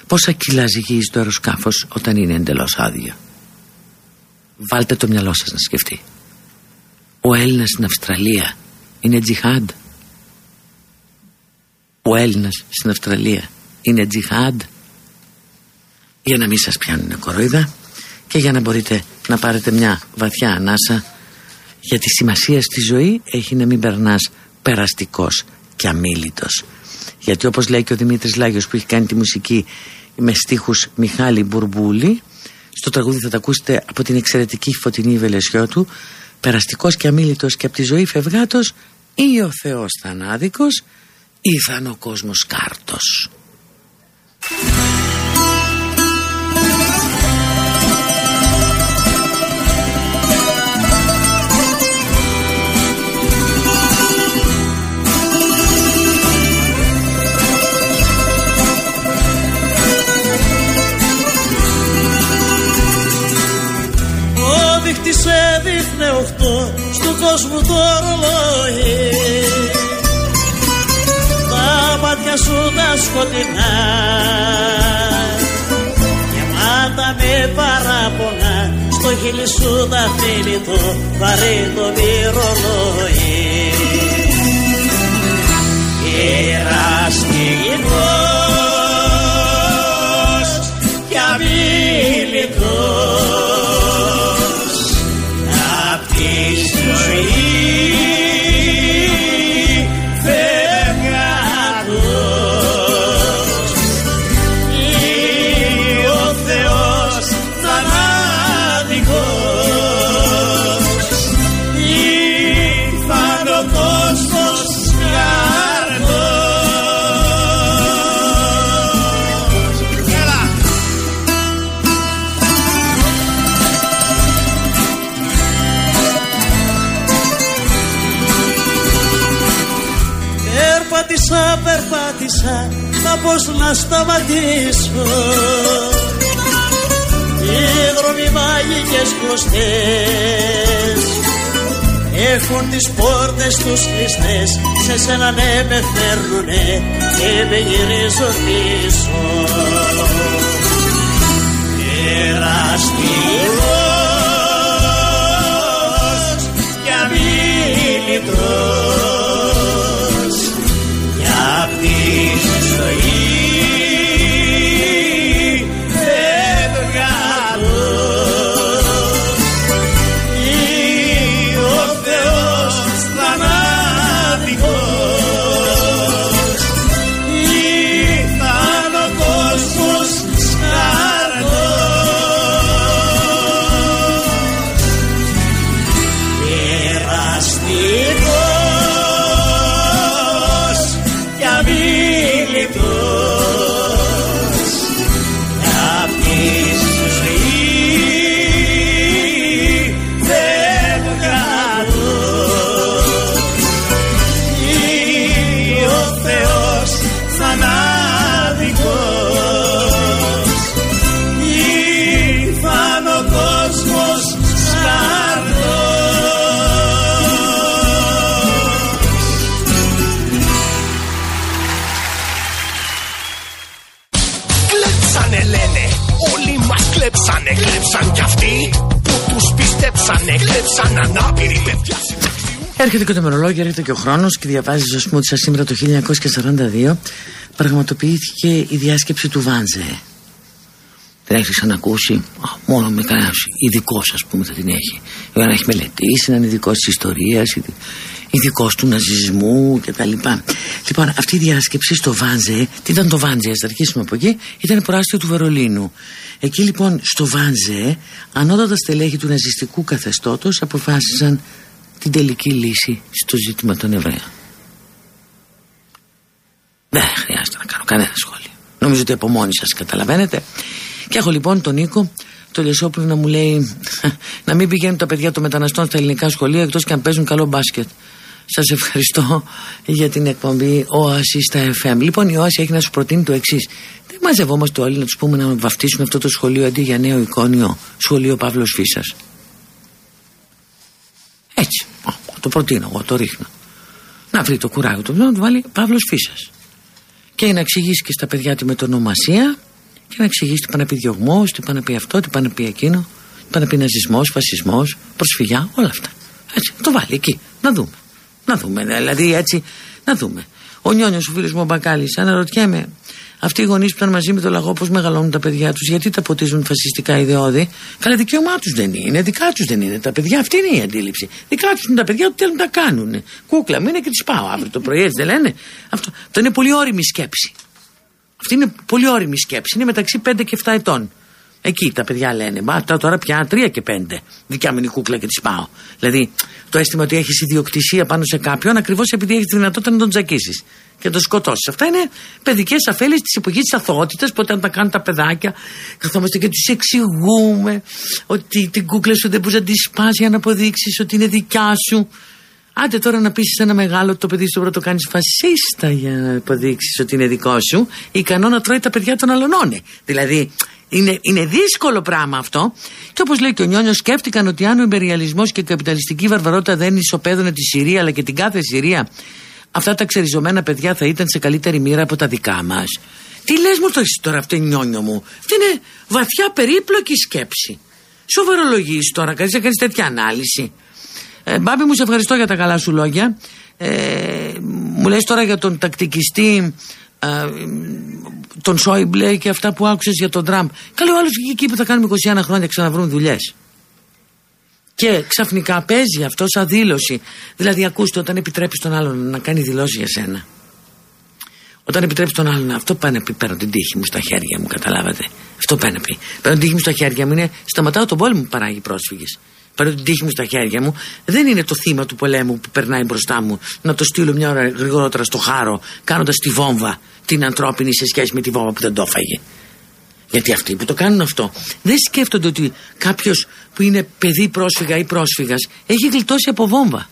Πόσα κιλά ζυγίζει το αεροσκάφος όταν είναι εντελώς άδειο. Βάλτε το μυαλό σας να σκεφτεί. Ο Έλληνας στην Αυστραλία είναι τζιχάντ. Ο Έλληνας στην Αυστραλία είναι τζιχάντ για να μην σας πιάνουν κοροϊδά και για να μπορείτε να πάρετε μια βαθιά ανάσα για τη σημασία στη ζωή έχει να μην περνάς περαστικός και αμήλυτος. Γιατί όπως λέει και ο Δημήτρης Λάγιος που έχει κάνει τη μουσική με στίχους Μιχάλη Μπουρμπούλη στο τραγούδι θα τα ακούσετε από την εξαιρετική φωτεινή βελεσιό του περαστικός και αμήλυτος και από τη ζωή φευγάτος ή ο Θεός θανάδικος ή θα είναι ο κόσμος κάρτος δείχτης έδειχνε οχτώ στο κόσμο το ρολόι. Τα μάτια σου τα σκοτεινά. Γεμάτα με παράπονα στο χείλι σου τα το βαρύ το μυρολόι Εραστηγικός περπάτησα μα πως να σταματήσω. Οι δρόμοι μάγικες κλωστές έχουν τις πόρτες τους κλειστές σε σένα ναι με φέρνουνε και με γυρίζω πίσω. Εραστικός και αμήλυτος ανάπηροι παιδιά Έρχεται και το μερολόγιο, έρχεται και ο χρόνος και διαβάζει, ας πούμε, ότι σήμερα το 1942 πραγματοποιήθηκε η διάσκεψη του Βάνζε. Δεν έχεις ξανακούσει; Μόνο με κανένας ειδικός, ας πούμε, θα την έχει. Για να έχει μελετήσει, να είναι ειδικός της ιστορίας, ειδικός του ναζισμού κτλ. Λοιπόν, αυτή η διάσκεψη στο Βάνζε, τι ήταν το Βάνζε, ας αρχίσουμε από εκεί, ήταν προάστιο του Βερολίνου. Εκεί λοιπόν στο Βάνζε, ανώτατα στελέχη του ναζιστικού καθεστώτος αποφάσισαν την τελική λύση στο ζήτημα των Εβραίων. Δεν χρειάζεται να κάνω κανένα σχόλιο. Νομίζω ότι από μόνοι σας καταλαβαίνετε. Και έχω λοιπόν τον Νίκο, το Λεσόπουλο να μου λέει να μην πηγαίνουν τα παιδιά των μεταναστών στα ελληνικά σχολεία εκτός και αν παίζουν καλό μπάσκετ. Σας ευχαριστώ για την εκπομπή ΟΑΣΙ στα FM. Λοιπόν, η ΟΑΣΙ έχει να σου προτείνει το εξής. Δεν μαζευόμαστε όλοι να τους πούμε να βαφτίσουμε αυτό το σχολείο αντί για νέο εικόνιο σχολείο Παύλος Φίσας. Έτσι. Το προτείνω εγώ, το ρίχνω. Να βρει το κουράγιο του να του βάλει Παύλος Φίσας. Και να εξηγήσει και στα παιδιά τη μετονομασία και να εξηγήσει τι πάνε να πει διωγμός, τι πάνε να πει αυτό, τι πάνε να πει εκείνο, τι πάνε να πει ναζισμός, φασισμός, προσφυγιά, όλα αυτά. Έτσι, το βάλει εκεί, να δούμε. Να δούμε, δηλαδή έτσι, να δούμε. Ο Νιόνιος, ο φίλος μου ο Μπακάλι, αναρωτιέμαι, αυτοί οι γονείς που ήταν μαζί με το λαγό, πώς μεγαλώνουν τα παιδιά τους, γιατί τα ποτίζουν φασιστικά ιδεώδη. Καλά, δικαίωμά τους δεν είναι, δικά τους δεν είναι τα παιδιά. Αυτή είναι η αντίληψη. Δικά τους είναι τα παιδιά που θέλουν να τα κάνουν. Κούκλα, μείνε και τις πάω αύριο το πρωί, έτσι δεν λένε. Αυτό, αυτό είναι πολύ όρημη σκέψη. Αυτή είναι πολύ όρημη σκέψη. Είναι μεταξύ 5 και 7 ετών. Εκεί τα παιδιά λένε. Μα τώρα πια 3 και 5. Δικιά μου είναι η κούκλα και τη πάω. Δηλαδή το αίσθημα ότι έχεις ιδιοκτησία πάνω σε κάποιον ακριβώς επειδή έχεις τη δυνατότητα να τον τζακίσει και να τον σκοτώσεις. Αυτά είναι παιδικές αφέλειες της εποχής της αθωότητας που όταν τα κάνουν τα παιδάκια καθόμαστε και τους εξηγούμε ότι την κούκλα σου δεν μπορείς να τη σπάσει για να αποδείξεις ότι είναι δικιά σου. Άντε τώρα να πεις ένα μεγάλο το παιδί σου το κάνεις φασίστα για να αποδείξεις ότι είναι δικό σου, ικανό να τρώει τα παιδιά των αλωνών. Δηλαδή, είναι, είναι δύσκολο πράγμα αυτό. Και όπως λέει και ο Νιόνιος, σκέφτηκαν ότι αν ο υπεριαλισμός και η καπιταλιστική βαρβαρότητα δεν ισοπαίδωνε τη Συρία αλλά και την κάθε Συρία, αυτά τα ξεριζωμένα παιδιά θα ήταν σε καλύτερη μοίρα από τα δικά μας. Τι λες μου το τώρα αυτό, Νιόνιο μου; Αυτό είναι βαθιά περίπλοκη σκέψη. Σοβαρολογείς τώρα, κάνεις να κάνει τέτοια ανάλυση. Ε, Μπάμπη μου, σε ευχαριστώ για τα καλά σου λόγια. Ε, μου λες τώρα για τον τακτικιστή ε, τον Σόιμπλε και αυτά που άκουσες για τον Τραμπ. Καλό άλλος εκεί που θα κάνουμε 21 χρόνια ξαναβρούν δουλειές. Και ξαφνικά παίζει αυτό σαν δήλωση. Δηλαδή, ακούστε, όταν επιτρέπεις τον άλλον να κάνει δηλώσεις για σένα. Όταν επιτρέπεις τον άλλον, αυτό πάει να πει: Παίρνω την τύχη μου στα χέρια μου, καταλάβατε. Αυτό πάει να πει. Παίρνω την τύχη μου στα χέρια μου είναι σταματάω τον πόλεμο που παράγει πρόσφυγες παίρνω την τύχη μου στα χέρια μου, δεν είναι το θύμα του πολέμου που περνάει μπροστά μου να το στείλω μια ώρα γρηγορότερα στο χάρο, κάνοντας τη βόμβα την ανθρώπινη σε σχέση με τη βόμβα που δεν το έφαγε. Γιατί αυτοί που το κάνουν αυτό δεν σκέφτονται ότι κάποιος που είναι παιδί πρόσφυγα ή πρόσφυγας έχει γλιτώσει από βόμβα.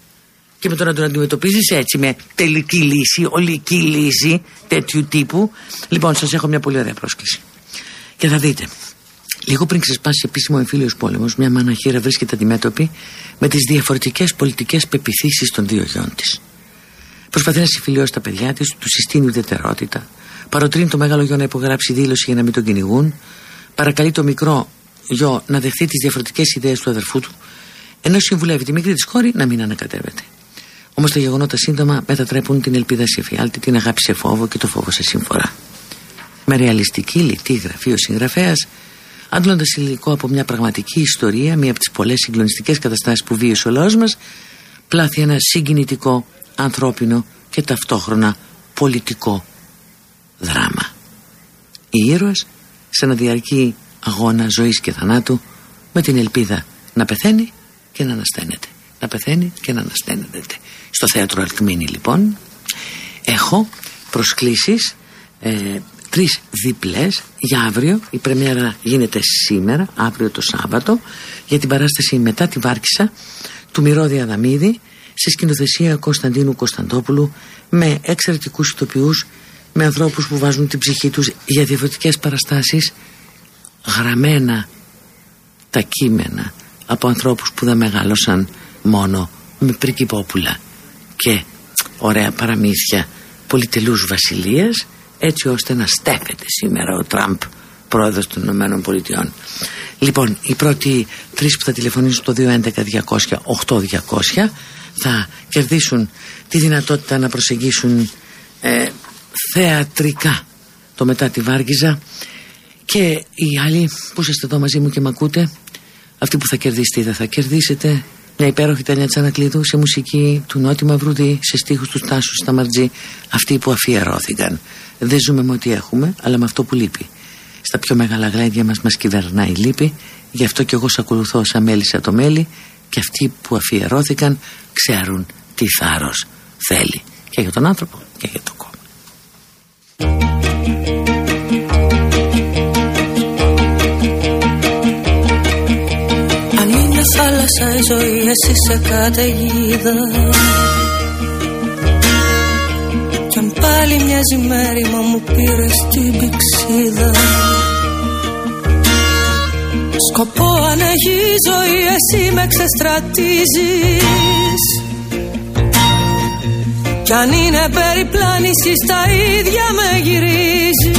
Και με το να τον αντιμετωπίζεις έτσι, με τελική λύση, ολική λύση τέτοιου τύπου. Λοιπόν, σας έχω μια πολύ ωραία πρόσκληση. Και θα δείτε, Λίγο πριν ξεσπάσει επίσημο εμφύλιος πόλεμος, μια μαναχήρα βρίσκεται αντιμέτωπη με τις διαφορετικές πολιτικές πεπιθήσεις των δύο γιών της. Προσπαθεί να συμφιλειώσει τα παιδιά της, του συστήνει ουδετερότητα, παροτρύνει το μεγάλο γιο να υπογράψει δήλωση για να μην τον κυνηγούν, παρακαλεί το μικρό γιο να δεχθεί τις διαφορετικές ιδέες του αδερφού του, ενώ συμβουλεύει τη μικρή της κόρη να μην ανακατεύεται. Όμως τα γεγονότα σύντομα μετατρέπουν την ελπίδα σε φιάλτη, την αγάπη σε φόβο και το φόβο σε σύμφορα. Με ρεαλιστική λιτή γραφή ο συγγραφέας Αντλώντας υλικό από μια πραγματική ιστορία, μία από τις πολλές συγκλονιστικές καταστάσεις που βίωσε ο λαός μας, πλάθει ένα συγκινητικό, ανθρώπινο και ταυτόχρονα πολιτικό δράμα. Οι ήρωες σε ένα διαρκή αγώνα ζωής και θανάτου με την ελπίδα να πεθαίνει και να ανασταίνεται. Να πεθαίνει και να ανασταίνεται. Στο θέατρο Αλκμίνη λοιπόν έχω προσκλήσεις ε, τρεις διπλές για αύριο. Η πρεμιέρα γίνεται σήμερα αύριο το Σάββατο για την παράσταση μετά τη Βάρκησα του Μυρόδη Αδαμίδη σε σκηνοθεσία Κωνσταντίνου Κωνσταντόπουλου με εξαιρετικούς ηθοποιούς με ανθρώπους που βάζουν την ψυχή τους για διαφορετικές παραστάσεις. Γραμμένα τα κείμενα από ανθρώπους που δεν μεγάλωσαν μόνο με πρικυπόπουλα και ωραία παραμύθια πολυτελούς βασιλείας έτσι ώστε να στέφεται σήμερα ο Τραμπ πρόεδρος των Ηνωμένων Πολιτειών. Λοιπόν, οι πρώτοι τρεις που θα τηλεφωνήσουν το 211-200-8200 θα κερδίσουν τη δυνατότητα να προσεγγίσουν ε, θεατρικά το μετά τη Βάργιζα και οι άλλοι που είστε εδώ μαζί μου και με ακούτε αυτοί που θα κερδίσετε δεν θα κερδίσετε μια υπέροχη ταινία Τσανακλείδου σε μουσική του Νότι Μαυρούδη σε στίχους του Στάσου Σταμαρτζή αυτοί που αφιερώθηκαν δεν ζούμε με ό,τι έχουμε αλλά με αυτό που λείπει. Στα πιο μεγάλα γλέντια μας μας κυβερνάει η λύπη. Γι' αυτό και εγώ σ' ακολουθώ σαν μέλη σαν το μέλη και αυτοί που αφιερώθηκαν ξέρουν τι θάρρος θέλει. Και για τον άνθρωπο και για το κόμμα. Αν είναι θάλασσα η ζωή εσύ σε καταιγίδα. Κι αν πάλι μοιάζει μέρη μα μου πήρες την πηξίδα. Σκοπό αν έχει η ζωή εσύ με ξεστρατίζεις. Κι αν είναι περιπλάνηση στα ίδια με γυρίζεις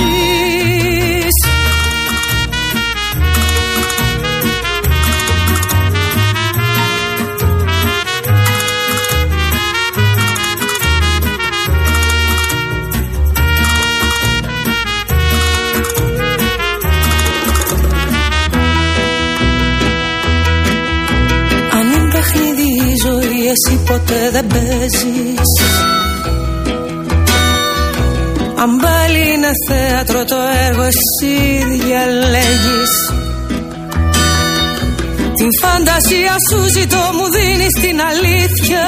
ποτέ δεν παίζεις. Αν πάλι είναι θέατρο το έργο εσύ διαλέγεις. Την φαντασία σου ζητώ μου δίνεις την αλήθεια.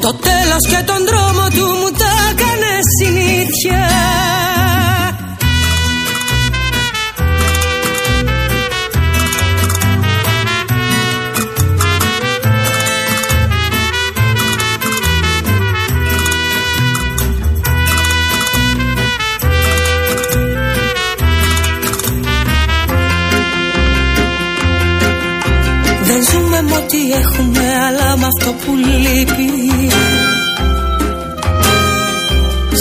Το τέλος και τον δρόμο του μου τα έκανες συνήθεια με ό,τι έχουμε αλλά με αυτό που λείπει.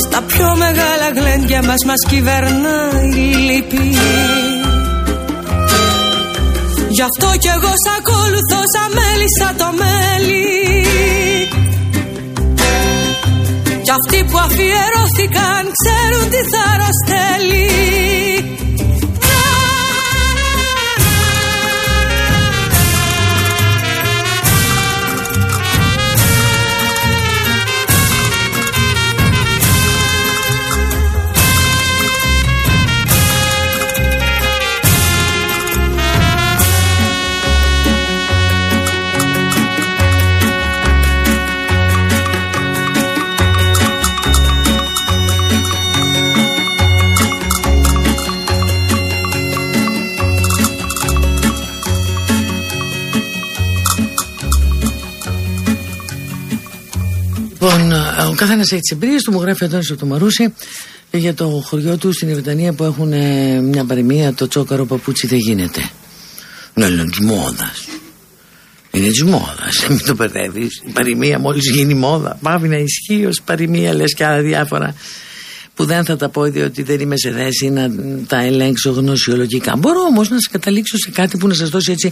Στα πιο μεγάλα γλέντια μας μας κυβερνάει η λύπη. Γι' αυτό κι εγώ σ' ακολουθώ σαν μέλη σαν το μέλι Κι αυτοί που αφιερώθηκαν ξέρουν τι θάρρος θέλει Λοιπόν, ο καθένας έχει τις εμπειρίες του. Μου γράφει ο Αντώνης από το Μαρούσι για το χωριό του στην Ιβρετανία που έχουν ε, μια παροιμία. Το τσόκαρο παπούτσι δεν γίνεται. Ναι, είναι της μόδας. Είναι της μόδας. Μην το μπερδεύει. Η παροιμία μόλις γίνει μόδα. Πάβει να ισχύει ως παροιμία, λες και άλλα διάφορα. Που δεν θα τα πω διότι δεν είμαι σε θέση να τα ελέγξω γνωσιολογικά. Μπορώ όμως να σα καταλήξω σε κάτι που να σας δώσει έτσι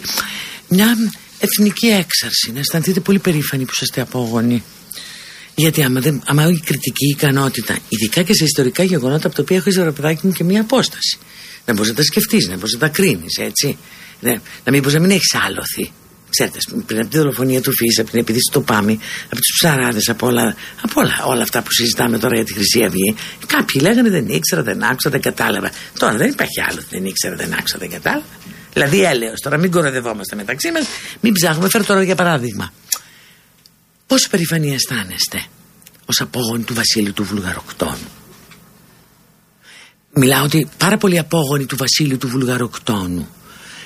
μια εθνική έξαρση. Να αισθανθείτε πολύ περήφανοι που είστε απόγονοι. Γιατί άμα, δεν, άμα έχει κριτική ικανότητα, ειδικά και σε ιστορικά γεγονότα από τα οποία έχω ρε παιδάκι μου και μία απόσταση. Να μπορείς να τα σκεφτείς, να μπορείς να τα κρίνεις, έτσι. Ναι, να μην μπορείς να μην έχεις άλοθη. Ξέρετε, ας πούμε, πριν από τη δολοφονία του Φίσα, από την επίθεση του Πάμι, από του ψαράδες, από, όλα, από όλα, όλα αυτά που συζητάμε τώρα για τη Χρυσή Αυγή, κάποιοι λέγανε δεν ήξερα, δεν άκουσα, δεν κατάλαβα. Τώρα δεν υπάρχει άλλο, δεν ήξερα, δεν άκουσα, δεν κατάλαβα. Δηλαδή έλεος, τώρα μην κοροϊδευόμαστε μεταξύ μας, μην ψάχνουμε. Φέρω τώρα για παράδειγμα. Πόσο περηφανία αισθάνεστε ως απόγονοι του Βασίλειου του Βουλγαροκτόνου. Μιλάω ότι πάρα πολλοί απόγονοι του Βασίλειου του Βουλγαροκτόνου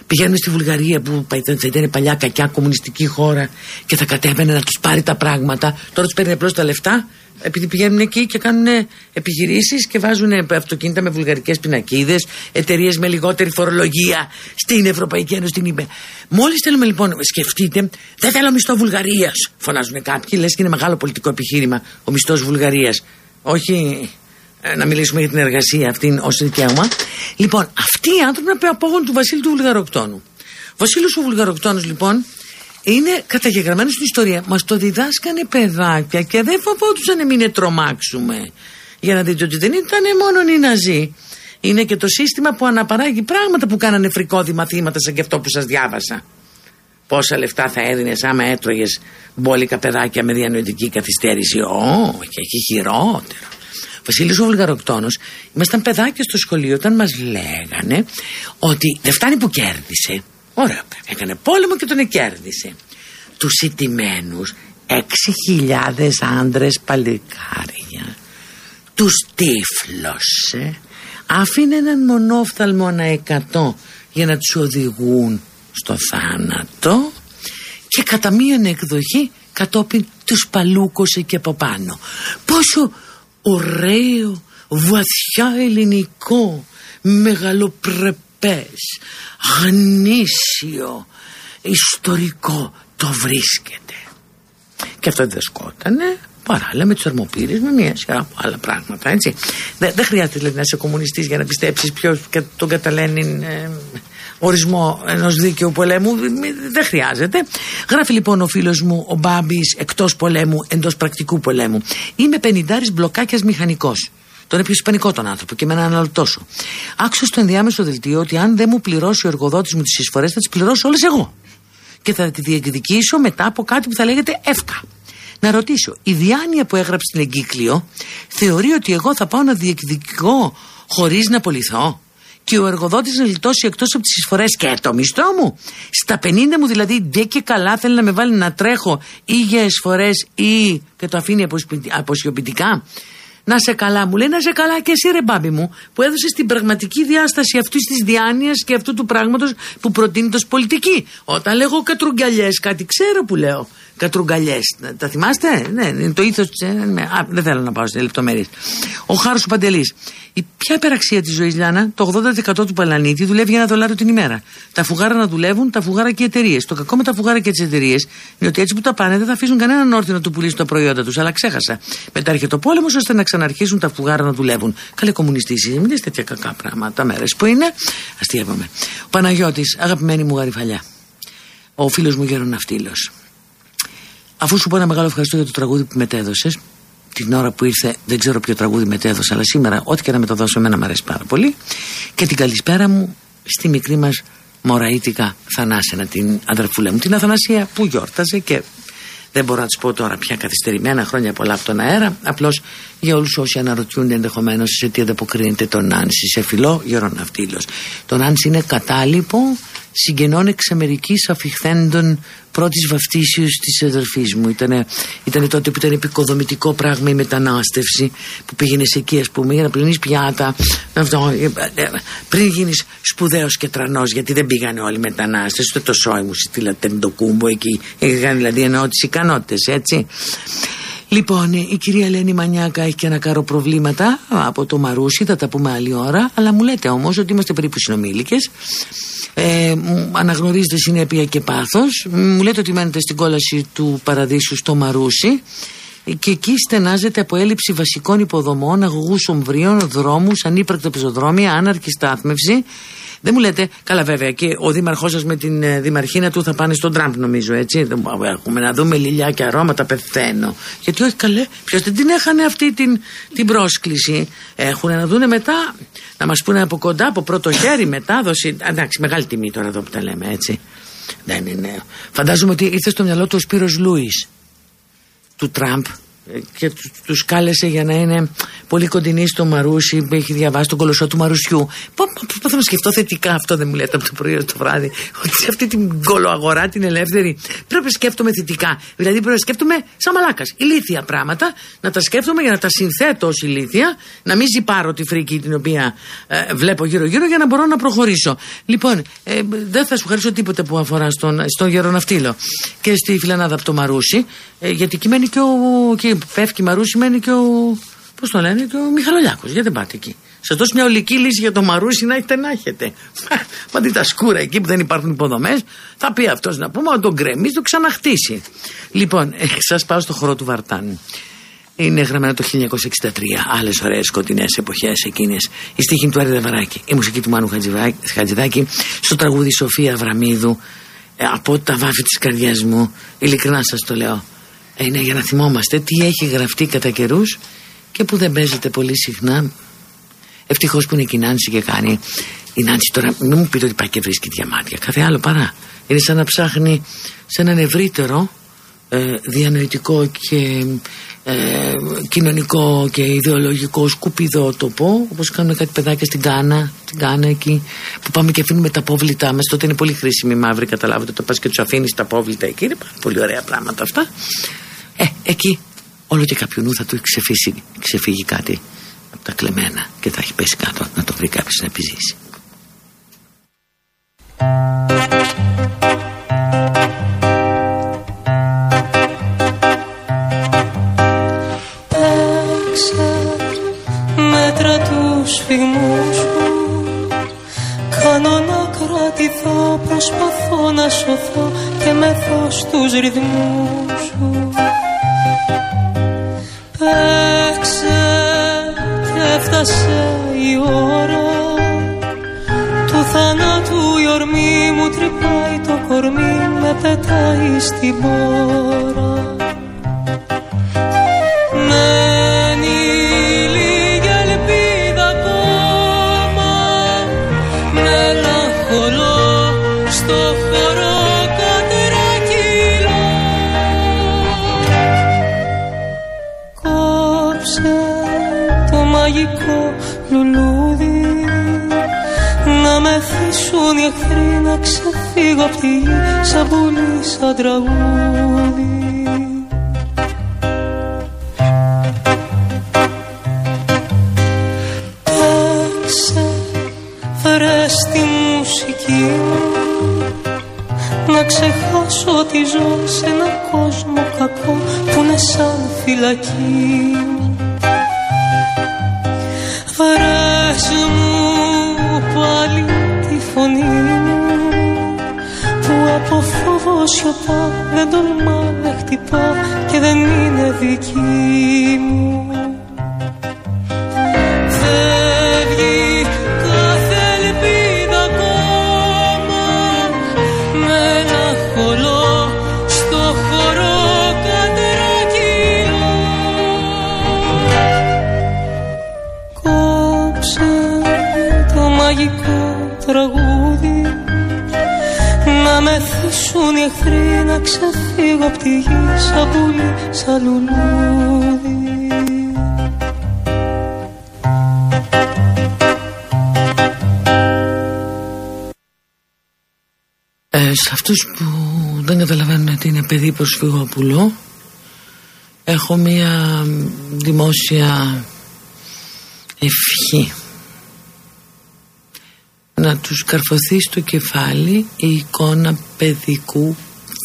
πηγαίνουν στη Βουλγαρία που θα ήταν παλιά κακιά κομμουνιστική χώρα και θα κατέβαινε να τους πάρει τα πράγματα. Τώρα τους παίρνει απλώς τα λεφτά επειδή πηγαίνουν εκεί και κάνουν επιχειρήσεις και βάζουν αυτοκίνητα με βουλγαρικές πινακίδες, εταιρείες με λιγότερη φορολογία στην Ευρωπαϊκή Ένωση. Την είπε. Μόλις θέλουμε λοιπόν, σκεφτείτε, δεν θέλω μισθό Βουλγαρίας. Φωνάζουν κάποιοι, λες και είναι μεγάλο πολιτικό επιχείρημα ο μισθός Βουλγαρίας. Όχι ε, να μιλήσουμε για την εργασία αυτή ως δικαίωμα. Λοιπόν, αυτοί οι άνθρωποι είναι απόγονοι του Βασίλη του Βουλγαροκτόνου. Ο Βασίλη ο Βουλγαροκτόνο, λοιπόν, είναι καταγεγραμμένο στην ιστορία. Μας το διδάσκανε παιδάκια και δεν φοβόντουσαν να μην τρομάξουμε. Για να δείτε ότι δεν ήταν μόνο οι Ναζί. Είναι και το σύστημα που αναπαράγει πράγματα που κάνανε φρικόδη μαθήματα σαν και αυτό που σας διάβασα. Πόσα λεφτά θα έδινες άμα έτρωγες μπόλικα παιδάκια με διανοητική καθυστέρηση; Όχι, έχει χειρότερο. Βασίλης ο Βουλγαροκτόνο, ήμασταν παιδάκια στο σχολείο όταν μας λέγανε ότι δεν φτάνει που κέρδισε. Ωραία, έκανε πόλεμο και τον εκέρδισε. Τους ιτημένου 6.000 άντρες παλικάρια. Τους τύφλωσε. Άφηνε έναν μονόφθαλμο ανά εκατό για να τους οδηγούν στο θάνατο και κατά μίαν εκδοχή κατόπιν τους παλούκωσε και από πάνω. Πόσο ωραίο, βαθιά ελληνικό, μεγαλοπρεπές, γνήσιο, ιστορικό το βρίσκεται. Και αυτό δεν σκότανε, παράλληλα με του θερμοπύρε, με μια σειρά από άλλα πράγματα. Έτσι. Δεν, δεν χρειάζεται δηλαδή, να είσαι κομμουνιστής για να πιστέψεις ποιος τον καταλένει ε, ορισμό ενός δίκαιου πολέμου. Δεν χρειάζεται. Γράφει λοιπόν ο φίλος μου ο Μπάμπης εκτός πολέμου, εντός πρακτικού πολέμου. Είμαι πενιντάρη μπλοκάκιας μηχανικός. Τον έπιασε πανικό τον άνθρωπο και με έναν άλλο τόσο. Άκουσα στο ενδιάμεσο δελτίο ότι αν δεν μου πληρώσει ο εργοδότης μου τις εισφορές, θα τις πληρώσω όλες εγώ. Και θα τη διεκδικήσω μετά από κάτι που θα λέγεται εύκα. Να ρωτήσω, η διάνοια που έγραψε στην εγκύκλιο θεωρεί ότι εγώ θα πάω να διεκδικώ χωρίς να απολυθώ; Και ο εργοδότης να λιτώσει εκτός από τις εισφορές και το μισθό μου. Στα 50 μου δηλαδή, ντε και καλά θέλει να με βάλει να τρέχω ή για εισφορές ή και το αφήνει αποσιοποιητικά. Να σε καλά, μου λέει να σε καλά και εσύ ρε μπάμπι μου, που έδωσες την πραγματική διάσταση αυτής της διάνοιας και αυτού του πράγματος που προτείνει το πολιτική. Όταν λέγω κατρουγκαλιέ, κάτι ξέρω που λέω κατρουγκαλιέ. Τα θυμάστε; Ναι, είναι το ήθος της. Α, δεν θέλω να πάω σε λεπτομέρειες. Ο Χάρος ο Παντελής. Η ποια υπεραξία της ζωής, Λιάνα, το 80% του Παλανίτη δουλεύει για ένα δολάριο την ημέρα. Τα φουγάρα να δουλεύουν, τα φουγάρα και οι εταιρείες. Το κακό με τα φουγάρα και τις εταιρείες είναι ότι έτσι που τα πάνε δεν θα αφήσουν κανέναν όρθιο να του πουλήσει τα προϊόντα τους. Αλλά ξέχασα. Μετά έρχεται ο πόλεμος ώστε να ξαναρχίσουν τα φουγάρα να δουλεύουν. Καλέ κομμουνιστής, μην τέτοια κακά πράγματα μέρες που είναι. Αστείευαμε. Ο Παναγιώτης, αγαπημένη μου γαριφαλιά. Ο φίλος μου γεροναυτήλος. Αφού σου πω ένα μεγάλο ευχαριστώ για το τραγούδι που μετέδωσες, την ώρα που ήρθε, δεν ξέρω ποιο τραγούδι μετέδωσε, αλλά σήμερα, ό,τι και να μεταδώσω, εμένα μου αρέσει πάρα πολύ. Και την καλησπέρα μου στη μικρή μας μωραήτικα Θανάσενα, την αδερφούλα μου, την Αθανασία που γιόρταζε και δεν μπορώ να της πω τώρα πια καθυστερημένα χρόνια πολλά από τον αέρα. Απλώς για όλους όσοι αναρωτιούνται ενδεχομένως σε τι ανταποκρίνεται τον Άνση, σε φιλό γεροναυτήλο. Τον Άνση είναι κατάλοιπο συγγενών εξ Αμερικής αφιχθέντων πρώτης βαφτίσεως της αδερφής μου. Ήτανε, ήτανε τότε που ήταν επικοδομητικό πράγμα η μετανάστευση που πήγαινες εκεί ας πούμε για να πλυνείς πιάτα. Αυτό, ε, ε, πριν γίνεις σπουδαίος και τρανός γιατί δεν πήγανε όλοι οι μετανάστες ούτε το σόι μου στείλατε το κούμπο εκεί. Είχαν δηλαδή εννοώ τις ικανότητες έτσι Λοιπόν, η κυρία Ελένη Μανιάκα έχει και ένα κάρο προβλήματα από το Μαρούσι, θα τα πούμε άλλη ώρα. Αλλά μου λέτε όμως ότι είμαστε περίπου συνομήλικες. Ε, αναγνωρίζετε συνέπεια και πάθος. Μου λέτε ότι μένετε στην κόλαση του παραδείσου στο Μαρούσι. Και εκεί στενάζεται από έλλειψη βασικών υποδομών, αγωγούς ομβρίων, δρόμους, ανύπρακτα πεζοδρόμια, άναρχη στάθμευση δεν μου λέτε, καλά βέβαια, και ο δήμαρχός σας με την ε, δημαρχίνα του θα πάνε στον Τραμπ, νομίζω έτσι; Έχουμε να δούμε λιλιά και αρώματα, πεθαίνω. Γιατί όχι καλέ, ποιος δεν την έχανε αυτή την, την πρόσκληση; Έχουν να δούνε μετά, να μας πούνε από κοντά, από πρώτο χέρι, μετάδοση. Εντάξει, μεγάλη τιμή τώρα εδώ που τα λέμε έτσι. Δεν είναι. Φαντάζομαι ότι ήρθε στο μυαλό του ο Σπύρος Λούις του Τραμπ και τους κάλεσε για να είναι πολύ κοντινοί στο Μαρούσι έχει διαβάσει τον κολοσσό του Μαρουσιού. Προσπαθώ να σκεφτώ θετικά αυτό δεν μου λέτε από το πρωί το βράδυ ότι σε αυτή την κολοαγορά την ελεύθερη πρέπει να σκέφτομαι θετικά. Δηλαδή πρέπει να σκέφτομαι σαν μαλάκας. Ηλίθια πράγματα να τα σκέφτομαι για να τα συνθέτω ως ηλίθια να μην ζυπάρω τη φρίκη την οποία ε, βλέπω γύρω γύρω για να μπορώ να προχωρήσω. Λοιπόν ε, δεν θα σου χαρίσω τίποτε που αφορά στον, στον γεροναυτήλο και στη φιλανάδα από το Μαρούσι ε, γιατί εκεί μένει και ο φεύγει η Μαρούση, μένει και ο. Πώς το λένε, και ο Μιχαλολιάκος. Γιατί δεν πάτε εκεί. Σας δώσω μια ολική λύση για το Μαρούσι να έχετε να έχετε. Μα δει τα σκούρα εκεί που δεν υπάρχουν υποδομές, θα πει αυτός να πούμε, να τον γκρεμίσει, το ξαναχτίσει. Λοιπόν, ε, σας πάω στο χώρο του Βαρτάν. Είναι γραμμένο το 1963. Άλλες ωραίες σκοτεινές εποχές εκείνες. Η στίχη του Άρη Δαβαράκη. Η μουσική του Μάνου Χατζηδάκη. Στο τραγούδι Σοφία Βραμίδου. Ε, από τα βάφη της καρδιάς μου. Ειλικρινά σας το λέω. Ε, είναι για να θυμόμαστε τι έχει γραφτεί κατά καιρούς και που δεν παίζεται πολύ συχνά. Ευτυχώς που είναι και η Νάνση και κάνει. Η Νάνση τώρα μην μου πείτε ότι πάει και βρίσκει διαμάτια. Κάθε άλλο παρά. Είναι σαν να ψάχνει σε έναν ευρύτερο ε, διανοητικό και ε, κοινωνικό και ιδεολογικό σκουπιδό τοπό όπως κάνουμε κάτι παιδάκια στην Κάνα στην Κάνα εκεί που πάμε και αφήνουμε τα απόβλητά μας τότε είναι πολύ χρήσιμη η μαύρη καταλάβετε το πας και τους αφήνεις τα απόβλητα εκεί είναι πολύ ωραία πράγματα αυτά ε, εκεί όλο και κάποιου νου θα του ξεφύγει, ξεφύγει κάτι από τα κλεμμένα και θα έχει πέσει κάτω να το βρει κάποιος να επιζήσει. Προσπαθώ να σωθώ και μεθώ στους ρυθμούς σου Παίξε και έφτασε η ώρα. Του θανάτου η ορμή μου τρυπάει το κορμί Με πετάει στην πόρα ξεφύγω απ' τη γη σαν πουλί, σαν τραγούδι. Παίξε, φέρε στη μουσική να ξεχάσω τη ζω σε έναν κόσμο κακό που είναι σαν φυλακή Φέρες σιωπά δεν τολμά να χτυπά και δεν είναι δική ξεφύγω απ' τη γη σαν πουλί, σαν λουλούδι ε, σε αυτούς που δεν καταλαβαίνουν ότι είναι παιδί προσφυγόπουλο έχω μία δημόσια ευχή. Να τους καρφωθεί στο κεφάλι η εικόνα παιδικού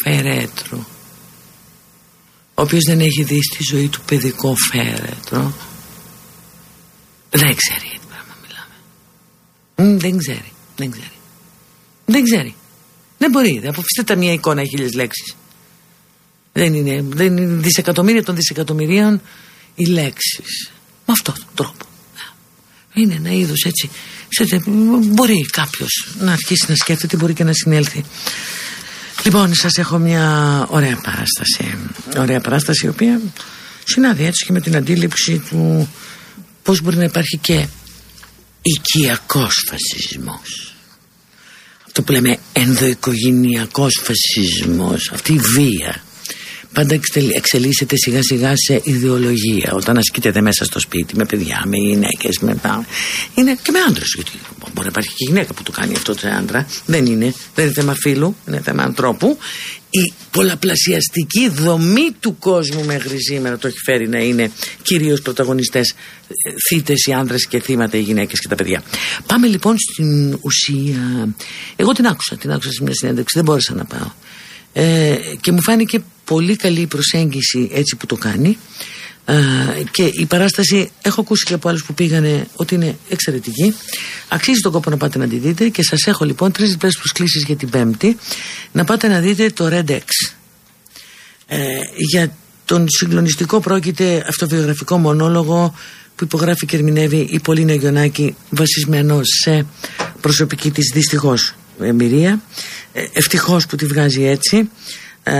φερέτρου. ο οποίος δεν έχει δει στη ζωή του παιδικό φέρετρο. Δεν ξέρει γιατί πράγμα μιλάμε. Δεν ξέρει δεν ξέρει. Δεν ξέρει. Δεν μπορεί αποφυστείτε τα μια εικόνα χίλιες λέξεις. Δεν είναι, δεν είναι δισεκατομμύρια των δισεκατομμυρίων οι λέξεις. Με αυτόν τον τρόπο. Είναι ένα είδος έτσι. Ξέρετε, μπορεί κάποιος να αρχίσει να σκέφτεται, μπορεί και να συνέλθει. Λοιπόν, σας έχω μια ωραία παράσταση. Ωραία παράσταση, η οποία συνάδει έτσι και με την αντίληψη του πώς μπορεί να υπάρχει και οικιακός φασισμός. Αυτό που λέμε ενδοοικογενειακός φασισμός, αυτή η βία πάντα εξελίσσεται σιγά σιγά σε ιδεολογία. Όταν ασκείται μέσα στο σπίτι με παιδιά, με γυναίκες, με τα... Είναι και με άντρες. Γιατί μπορεί να υπάρχει και γυναίκα που το κάνει αυτό σε άντρα. Δεν είναι. Δεν είναι θέμα φίλου, είναι θέμα ανθρώπου. Η πολλαπλασιαστική δομή του κόσμου μέχρι σήμερα το έχει φέρει να είναι κυρίως πρωταγωνιστές ε, θύτε οι άντρες και θύματα οι γυναίκες και τα παιδιά. Πάμε λοιπόν στην ουσία. Εγώ την άκουσα, την άκουσα σε μια συνέντευξη, δεν μπόρεσα να πάω. Ε, και μου φάνηκε πολύ καλή προσέγγιση έτσι που το κάνει. Ε, και η παράσταση έχω ακούσει και από άλλους που πήγανε ότι είναι εξαιρετική. Αξίζει τον κόπο να πάτε να τη δείτε και σας έχω λοιπόν τρεις διπλές προσκλήσεις για την πέμπτη. Να πάτε να δείτε το Red X. Ε, για τον συγκλονιστικό πρόκειται αυτοβιογραφικό μονόλογο που υπογράφει και ερμηνεύει η Πολίνα Γιονάκη βασισμένο σε προσωπική της δυστυχώς εμπειρία. Ε, ευτυχώς που τη βγάζει έτσι. Ε,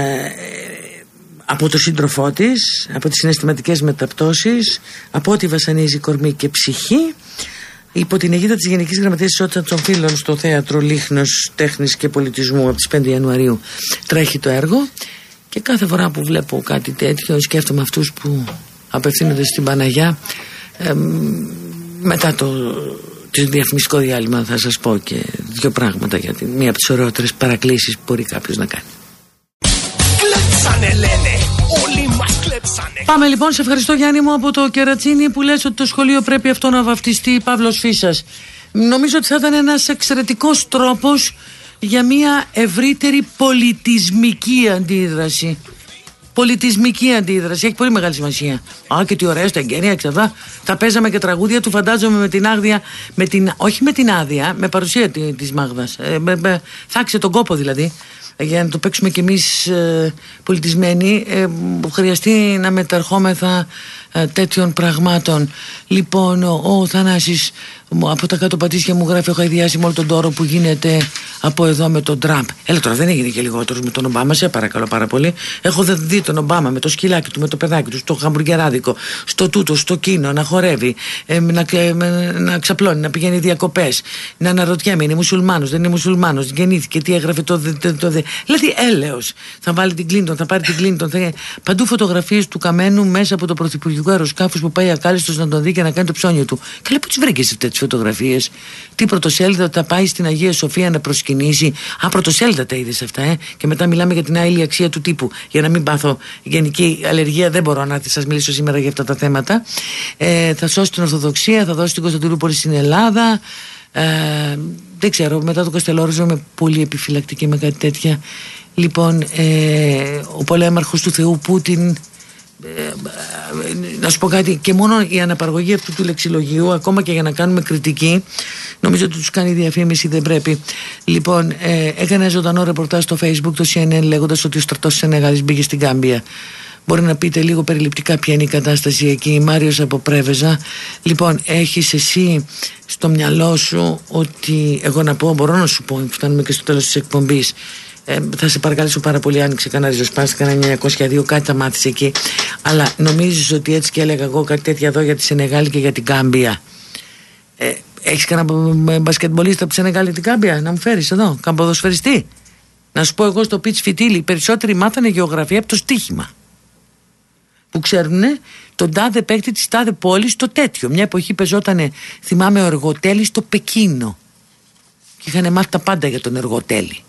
από το σύντροφό της, από τις συναισθηματικές μεταπτώσεις από ό,τι βασανίζει κορμί και ψυχή. Υπό την αιγύδα της Γενικής Γραμματείας Ισότητας των Φίλων στο Θέατρο Λίχνος Τέχνης και Πολιτισμού από τις 5 Ιανουαρίου τρέχει το έργο. Και κάθε φορά που βλέπω κάτι τέτοιο σκέφτομαι αυτούς που απευθύνονται στην Παναγιά μετά το, το διαφημιστικό διάλειμμα θα σας πω και δύο πράγματα για την μία από τις ωραιότερες παρακλήσεις που μπορεί κάποιος να κάνει. Πάμε λοιπόν, σε ευχαριστώ Γιάννη μου από το Κερατσίνι που λες ότι το σχολείο πρέπει αυτό να βαφτιστεί Παύλος Φίσας. Νομίζω ότι θα ήταν ένας εξαιρετικός τρόπος για μια ευρύτερη πολιτισμική αντίδραση. Πολιτισμική αντίδραση. Έχει πολύ μεγάλη σημασία. Α, και τι ωραία στα εγγένεια, ξαφά. Θα παίζαμε και τραγούδια του, φαντάζομαι με την άδεια. Με την, όχι με την άδεια, με παρουσία τη Μάγδας. Ε, θα τον κόπο δηλαδή για να το παίξουμε κι εμείς ε, πολιτισμένοι ε, χρειαστεί να μεταρχόμεθα ε, τέτοιων πραγμάτων λοιπόν ο, ο Θανάσης από τα κάτω πατήσια μου γράφει έχω ιδιάσει με όλο τον τόρο που γίνεται από εδώ με τον Τραμπ έλα τώρα δεν έγινε και λιγότερος με τον Ομπάμα σε παρακαλώ πάρα πολύ. Έχω δει τον Ομπάμα με το σκυλάκι του με το παιδάκι του στο χαμπουργκεράδικο στο τούτο, στο κίνο να χορεύει ε, να, να ξαπλώνει, να πηγαίνει διακοπές να αναρωτιέμαι είναι μουσουλμάνος δεν είναι μουσουλμάνος γεννήθηκε τι έγραφε το, το, το, το, δηλαδή έλεος θα βάλει την Κλίντον θα πάρει την Κλίντον θα... παντού φωτογραφίες του Καμένου μέσα από το Πρωθυπουργικό αεροσκάφος που πάει ακάλιστο να τον δει και να κάνει το ψώνιο του. Καλά, πού τις βρήκες αυτές τις φωτογραφίες. Τι πρωτοσέλιδα θα πάει στην Αγία Σοφία να προσκυνήσει. Α, πρωτοσέλιδα τα είδες αυτά, ε. Και μετά μιλάμε για την άλλη αξία του τύπου. Για να μην πάθω γενική αλλεργία, δεν μπορώ να σας μιλήσω σήμερα για αυτά τα θέματα. Ε, θα σώσει την Ορθοδοξία, θα δώσει την Κωνσταντινούπολη στην Ελλάδα. Ε, δεν ξέρω, μετά το Καστελόριζο είμαι πολύ επιφυλακτική με κάτι τέτοια. Λοιπόν, ε, ο πολέμαρχος του Θεού Πούτιν ε, να σου πω κάτι και μόνο η αναπαραγωγή αυτού του λεξιλογίου ακόμα και για να κάνουμε κριτική νομίζω ότι τους κάνει διαφήμιση δεν πρέπει λοιπόν ε, έκανε ζωντανό ρεπορτάζ στο facebook το CNN λέγοντας ότι ο στρατός της Σενεγάλης μπήκε στην Κάμπια Μπορεί να πείτε λίγο περιληπτικά ποια είναι η κατάσταση εκεί. Μάριος από Πρέβεζα. Λοιπόν, έχεις εσύ στο μυαλό σου ότι εγώ να πω, μπορώ να σου πω, φτάνουμε και στο τέλος της εκπομπής, ε, θα σε παρακαλέσω πάρα πολύ, άνοιξε κανένα ριζοσπάστη, κανένα 902, κάτι θα μάθεις εκεί. Αλλά νομίζεις ότι έτσι και έλεγα εγώ κάτι τέτοια εδώ για τη Σενεγάλη και για την Κάμπια. Ε, Έχεις κανένα μπασκετμπολίστα από τη Σενεγάλη και την Κάμπια να μου φέρεις εδώ, κανένα ποδοσφαιριστή. Να σου πω εγώ στο πιτς φιτίλι, περισσότεροι μάθανε γεωγραφία από το στοίχημα. Που ξέρουν τον τάδε παίκτη της τάδε πόλης το τέτοιο. Μια εποχή πεζότανε, θυμάμαι, ο εργοτέλης στο Πεκίνο. Και είχαν μάθει τα πάντα για τον εργοτέλη.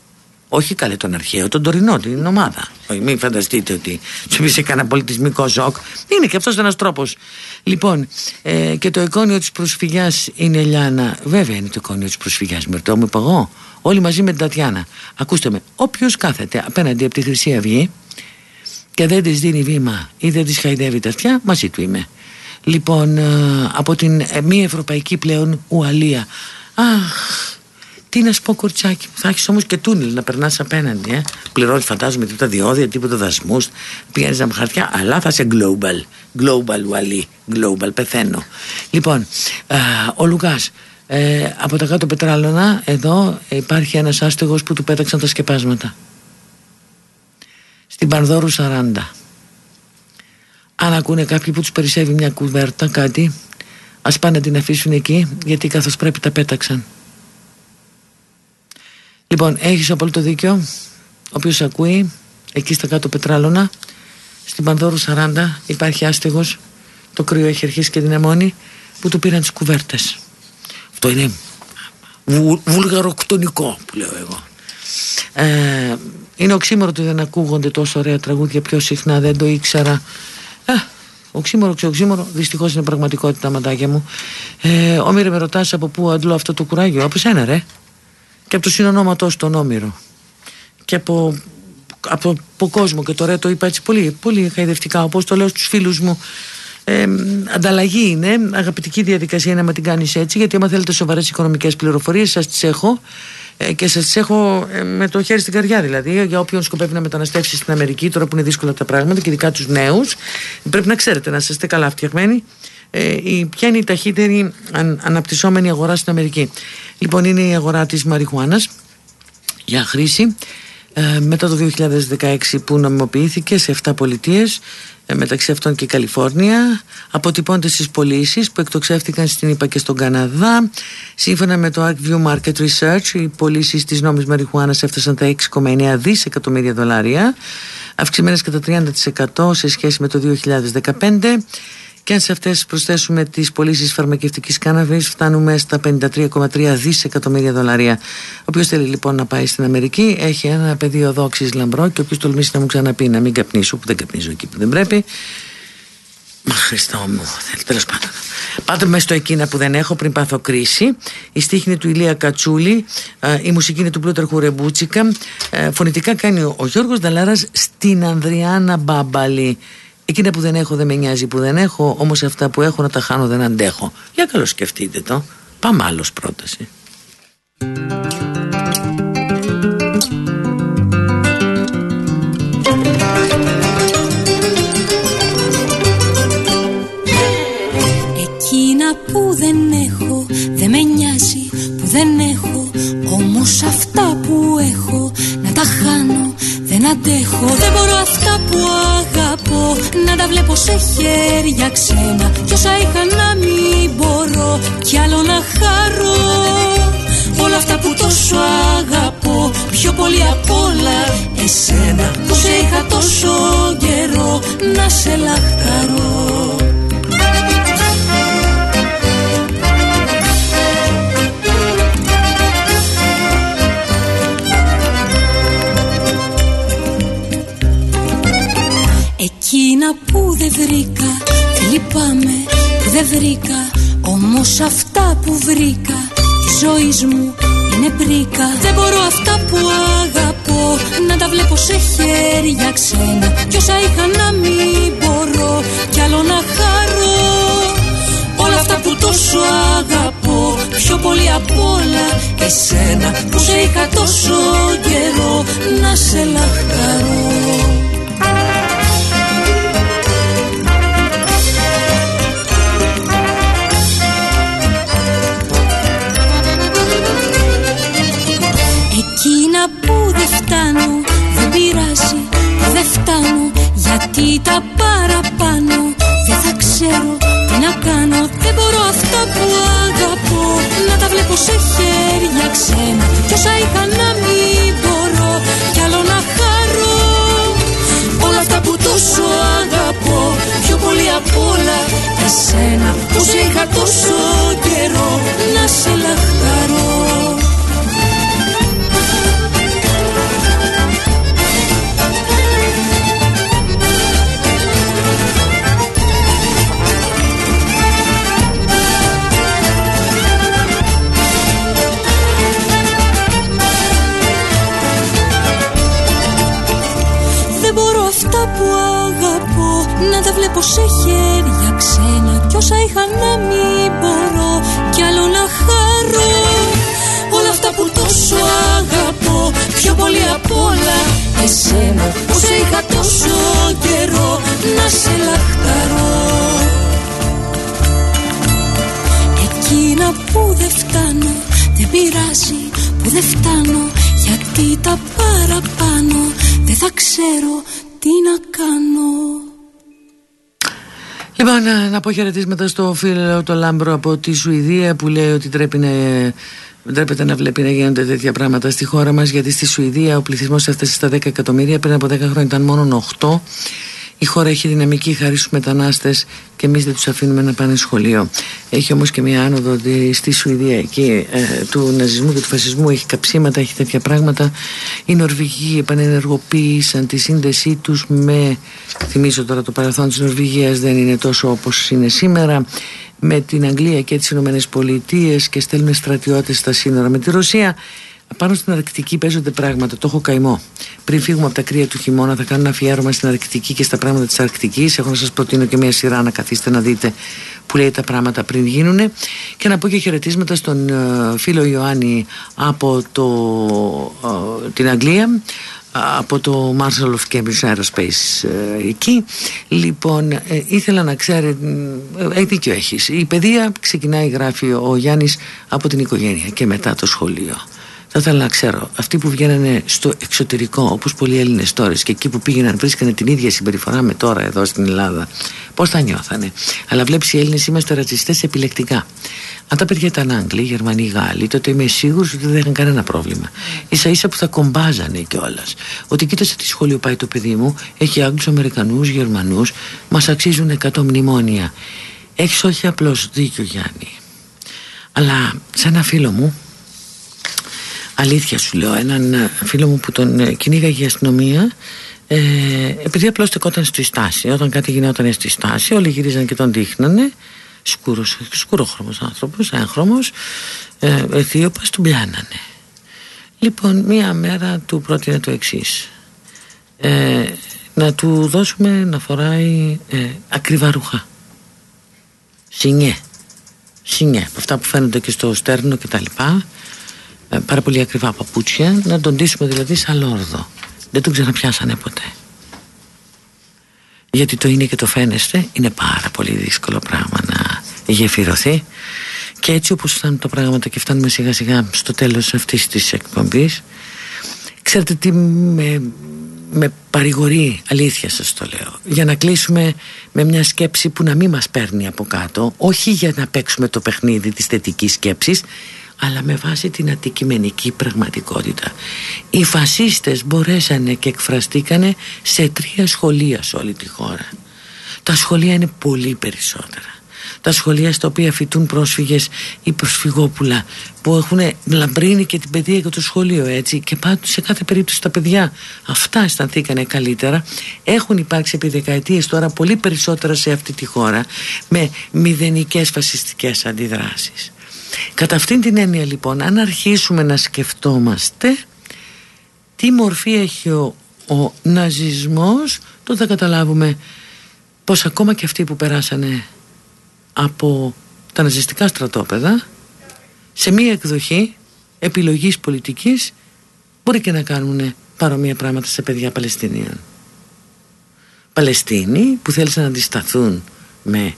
Όχι καλέ τον αρχαίο, τον τωρινό, την ομάδα. Μην φανταστείτε ότι σου πει κανένα πολιτισμικό ζοκ. Είναι και αυτός ένας τρόπος. Λοιπόν, ε, και το εικόνιο της προσφυγιάς είναι Ελιάνα. Βέβαια είναι το εικόνιο της προσφυγιάς. Μερτώ μου είπα εγώ. Όλοι μαζί με την Τατιάνα. Ακούστε με, όποιος κάθεται απέναντι από τη Χρυσή Αυγή και δεν της δίνει βήμα ή δεν της χαϊδεύει τα αυτιά, μαζί του είμαι. Λοιπόν, ε, από την ε, μη ευρωπαϊκή πλέον Ουαλία. Αχ, τι να σου πω, κορτσάκι Θα έχεις όμως και τούνελ να περνάς απέναντι. Ε. Πληρώνεις, φαντάζομαι, τίποτα διόδια, τίποτα δασμούς. Πηγαίνεις με χαρτιά, αλλά θα είσαι global. Global, Wally. Global, πεθαίνω. Λοιπόν, α, ο Λουκάς. Ε, από τα κάτω πετράλωνα, εδώ υπάρχει ένας άστεγος που του πέταξαν τα σκεπάσματα. Στην Πανδόρου 40. Αν ακούνε κάποιοι που τους περισσεύει μια κουβέρτα, κάτι, ας πάνε να την αφήσουν εκεί, γιατί καθώς πρέπει τα πέταξαν. Λοιπόν, έχεις απόλυτο δίκιο. Ο οποίος ακούει, εκεί στα κάτω πετράλωνα, στην Πανδόρου 40, υπάρχει άστεγος, το κρύο έχει αρχίσει και δυναμώνει, που του πήραν τις κουβέρτες. Αυτό είναι βου, βουλγαροκτονικό που λέω εγώ. Ε, είναι οξύμορο ότι δεν ακούγονται τόσο ωραία τραγούδια πιο συχνά, δεν το ήξερα. Ε, οξύμορο, ξεοξύμορο, δυστυχώς είναι πραγματικότητα, μαντάκια μου. Ε, Όμοιρε με ρωτάς από πού αντλώ αυτό το κουράγιο. Από σένα, ρε και από το συνονόματό στον Όμηρο και από, από, από κόσμο και τώρα το είπα έτσι πολύ, πολύ χαϊδευτικά όπως το λέω στους φίλους μου ε, ανταλλαγή είναι, αγαπητική διαδικασία να με την κάνεις έτσι γιατί άμα θέλετε σοβαρές οικονομικές πληροφορίες σας τις έχω ε, και σας έχω ε, με το χέρι στην καρδιά δηλαδή για όποιον σκοπεύει να μεταναστεύσει στην Αμερική τώρα που είναι δύσκολα τα πράγματα και ειδικά τους νέους. Πρέπει να ξέρετε να είστε καλά φτιαγμένοι. Ε, ποια είναι η ταχύτερη αν, αναπτυσσόμενη αγορά στην Αμερική; Λοιπόν, είναι η αγορά της μαριχουάνας για χρήση ε, μετά το 2016 που νομιμοποιήθηκε σε 7 πολιτείες ε, μεταξύ αυτών και η Καλιφόρνια αποτυπώνται στις πωλήσεις που εκτοξεύτηκαν στην ΙΠΑ και στον Καναδά σύμφωνα με το ArcView Market Research οι πωλήσεις της νόμης μαριχουάνας έφτασαν τα 6,9 δισεκατομμύρια δολάρια αυξημένες κατά 30% σε σχέση με το 2015 και αν σε αυτές προσθέσουμε τις πωλήσεις φαρμακευτικής κάναβης φτάνουμε στα 53,3 δισεκατομμύρια δολάρια. Όποιος θέλει λοιπόν να πάει στην Αμερική έχει ένα πεδίο δόξης λαμπρό και όποιος τολμήσει να μου ξαναπεί να μην καπνίσω που δεν καπνίζω εκεί που δεν πρέπει Μα Χριστό μου, τέλος πάντων. Πάτε μέσα στο εκείνα που δεν έχω πριν πάθω κρίση. Η στίχη είναι του Ηλία Κατσούλη, η μουσική είναι του Πλούτερ Χουρεμπούτσικα. Ε, φωνητικά κάνει ο Γιώργος Δαλάρας στην Ανδριάνα Μπάμπαλη. Εκείνα που δεν έχω δεν με νοιάζει που δεν έχω, όμως αυτά που έχω να τα χάνω δεν αντέχω. Για καλώς σκεφτείτε το. Πάμε άλλος πρόταση. Εκείνα που δεν έχω δεν με νοιάζει που δεν έχω Όμως αυτά που έχω να τα χάνω δεν αντέχω Δεν μπορώ αυτά που αγαπώ. Να τα βλέπω σε χέρια ξένα. Κι όσα είχα να μην μπορώ Κι άλλο να χαρώ. Όλα αυτά που τόσο αγαπώ Πιο πολύ απ' όλα εσένα. Που σε είχα τόσο καιρό Να σε λαχταρώ Εκείνα που δεν βρήκα Δεν λυπάμαι που δεν βρήκα Όμως αυτά που βρήκα Τη ζωής μου είναι πρίκα. Δεν μπορώ αυτά που αγαπώ Να τα βλέπω σε χέρια ξένα. Κι όσα είχα να μην μπορώ Κι άλλο να χαρώ. Όλα αυτά που τόσο αγαπώ Πιο πολύ απ' όλα Εσένα. Που σε είχα τόσο καιρό Να σε λαχταρώ Εκείνα που δεν φτάνουν δεν πειράζει δεν φτάνω. Γιατί τα παραπάνω δεν θα ξέρω τι να κάνω. Δεν μπορώ αυτά που αγαπώ να τα βλέπω σε χέρια ξένα. Κι όσα είχα να μην μπορώ κι άλλο να χαρώ. Όλα αυτά που τόσο αγαπώ πιο πολύ απ' όλα εσένα. Που σε είχα τόσο καιρό να σε λαχταρώ σε λαχταρώ Εκείνα που δεν φτάνω Δεν πειράζει που δεν φτάνω Γιατί τα παραπάνω Δεν θα ξέρω τι να κάνω. Λοιπόν, να, να πω χαιρετίσματα στο φίλο το Λάμπρο από τη Σουηδία που λέει ότι ντρέπει να, ντρέπεται να βλέπει να γίνονται τέτοια πράγματα στη χώρα μας γιατί στη Σουηδία ο πληθυσμός έφτασε στα 10 εκατομμύρια πριν από 10 χρόνια ήταν μόνο 8 η χώρα έχει δυναμική χάρη στου μετανάστες και εμείς δεν τους αφήνουμε να πάνε σχολείο. Έχει όμως και μια άνοδο ότι στη Σουηδία εκεί ε, του ναζισμού και του φασισμού έχει καψίματα, έχει τέτοια πράγματα. Οι Νορβηγοί επανενεργοποίησαν τη σύνδεσή τους με. Θυμίζω τώρα το παρελθόν της Νορβηγίας δεν είναι τόσο όπως είναι σήμερα με την Αγγλία και τις Ηνωμένες Πολιτείες και στέλνουν στρατιώτες στα σύνορα με τη Ρωσία πάνω στην Αρκτική παίζονται πράγματα. Το έχω καημό. Πριν φύγουμε από τα κρύα του χειμώνα, θα κάνω ένα αφιέρωμα στην Αρκτική και στα πράγματα της Αρκτικής. Έχω να σας προτείνω και μια σειρά να καθίσετε να δείτε που λέει τα πράγματα πριν γίνουν. Και να πω και χαιρετίσματα στον ε, φίλο Ιωάννη από το, ε, την Αγγλία από το Marshall of Cambridge Aerospace ε, εκεί λοιπόν ε, ήθελα να ξέρετε ε, δίκιο έχεις η παιδεία ξεκινάει γράφει ο Γιάννης από την οικογένεια και μετά το σχολείο θα ήθελα να ξέρω, αυτοί που βγαίνανε στο εξωτερικό, όπως πολλοί Έλληνες τώρα, και εκεί που πήγαιναν βρίσκανε την ίδια συμπεριφορά με τώρα εδώ στην Ελλάδα, πώς θα νιώθανε; Αλλά βλέπεις οι Έλληνες είμαστε ρατσιστές επιλεκτικά. Αν τα παιδιά ήταν Άγγλοι, Γερμανοί, Γάλλοι, τότε είμαι σίγουρος ότι δεν είχαν κανένα πρόβλημα. σα ίσα που θα κομπάζανε κιόλας. Ότι κοίτασε τι σχολείο πάει το παιδί μου, έχει Άγγλους, Αμερικανούς, Γερμανούς, μας αξίζουν 100 μνημόνια. Έχεις όχι απλώς δίκιο, Γιάννη. Αλλά σε ένα φίλο μου, αλήθεια σου λέω, έναν ε, φίλο μου που τον ε, κυνήγαγε η αστυνομία, ε, επειδή απλώς στεκόταν στη στάση. Όταν κάτι γινόταν στη στάση, όλοι γυρίζαν και τον δείχνανε σκούρος, σκουρόχρωμος άνθρωπος, έγχρωμος, ε, Αιθίωπας, τον πιάνανε. Λοιπόν, μία μέρα του πρότεινε το εξής. Ε, να του δώσουμε να φοράει ε, ακριβά ρούχα. Σινιέ. Σινιέ. Αυτά που φαίνονται και στο στέρνο και τα λοιπά. Ε, πάρα πολύ ακριβά παπούτσια. Να τον ντύσουμε δηλαδή σαν λόρδο. Δεν τον ξαναπιάσανε ποτέ γιατί το είναι και το φαίνεστε είναι πάρα πολύ δύσκολο πράγμα να γεφυρωθεί και έτσι όπως φτάνουν τα πράγματα και φτάνουμε σιγά σιγά στο τέλος αυτής της εκπομπής ξέρετε τι με, με παρηγορεί αλήθεια σας το λέω για να κλείσουμε με μια σκέψη που να μην μας παίρνει από κάτω όχι για να παίξουμε το παιχνίδι της θετικής σκέψης αλλά με βάση την αντικειμενική πραγματικότητα. Οι φασίστες μπορέσανε και εκφραστήκανε σε τρία σχολεία σε όλη τη χώρα. Τα σχολεία είναι πολύ περισσότερα. Τα σχολεία στα οποία φοιτούν πρόσφυγες ή προσφυγόπουλα που έχουν λαμπρύνει και την παιδεία και το σχολείο έτσι και πάντως σε κάθε περίπτωση τα παιδιά αυτά αισθανθήκανε καλύτερα έχουν υπάρξει επί δεκαετίες τώρα πολύ περισσότερα σε αυτή τη χώρα με μηδενικές φασιστικές αντιδράσεις Κατά αυτήν την έννοια λοιπόν αν αρχίσουμε να σκεφτόμαστε τι μορφή έχει ο, ο ναζισμός τότε θα καταλάβουμε πως ακόμα και αυτοί που περάσανε από τα ναζιστικά στρατόπεδα σε μία εκδοχή επιλογής πολιτικής μπορεί και να κάνουν παρόμοια πράγματα σε παιδιά Παλαιστινίων. Παλαιστίνοι που θέλησαν να αντισταθούν με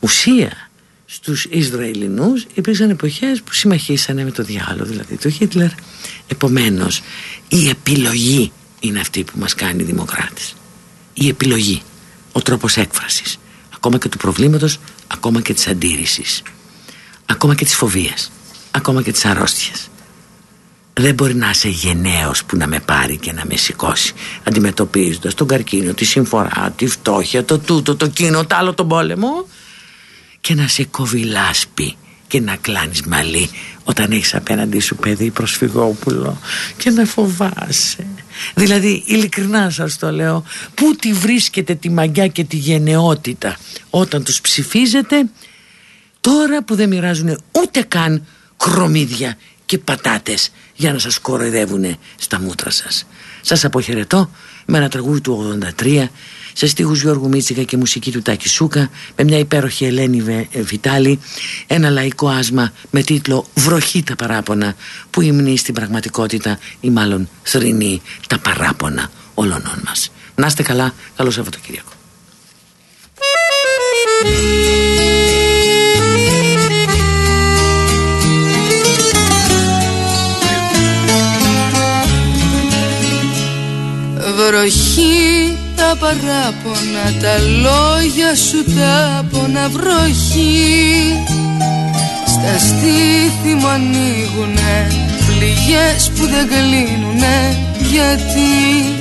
ουσία στους Ισραηλινούς υπήρξαν εποχές που συμμαχίσανε με το διάλογο δηλαδή το Χίτλερ. Επομένως η επιλογή είναι αυτή που μας κάνει δημοκράτης η επιλογή ο τρόπος έκφρασης. Ακόμα και του προβλήματος ακόμα και της αντίρρησης. Ακόμα και της φοβίας ακόμα και της αρρώστιας. Δεν μπορεί να είσαι γενναίος που να με πάρει και να με σηκώσει αντιμετωπίζοντας τον καρκίνο, τη συμφορά, τη φτώχεια, το τούτο, το κίνο, το άλλο τον πόλεμο και να σε κοβιλάσπει και να κλάνεις μαλλί όταν έχεις απέναντί σου παιδί προσφυγόπουλο και να φοβάσαι. Δηλαδή ειλικρινά σας το λέω πού τη βρίσκεται τη μαγιά και τη γενναιότητα. Όταν τους ψηφίζετε τώρα που δεν μοιράζουν ούτε καν κρομίδια και πατάτες για να σας κοροϊδεύουν στα μούτρα σας σας αποχαιρετώ με ένα τραγούδι του 83 σε στίχους Γιώργου Μίτσικα και μουσική του Τάκη Σούκα με μια υπέροχη Ελένη ε, Βιτάλη ένα λαϊκό άσμα με τίτλο «Βροχή τα παράπονα» που υμνεί στην πραγματικότητα ή μάλλον θρυνεί τα παράπονα όλων μας. Να είστε καλά, καλό Σαββατοκύριακο. Βροχή τα παράπονα Τα λόγια σου τα πόνα βροχή. Στα στήθη μου ανοίγουνε Πληγές που δεν κλείνουνε Γιατί.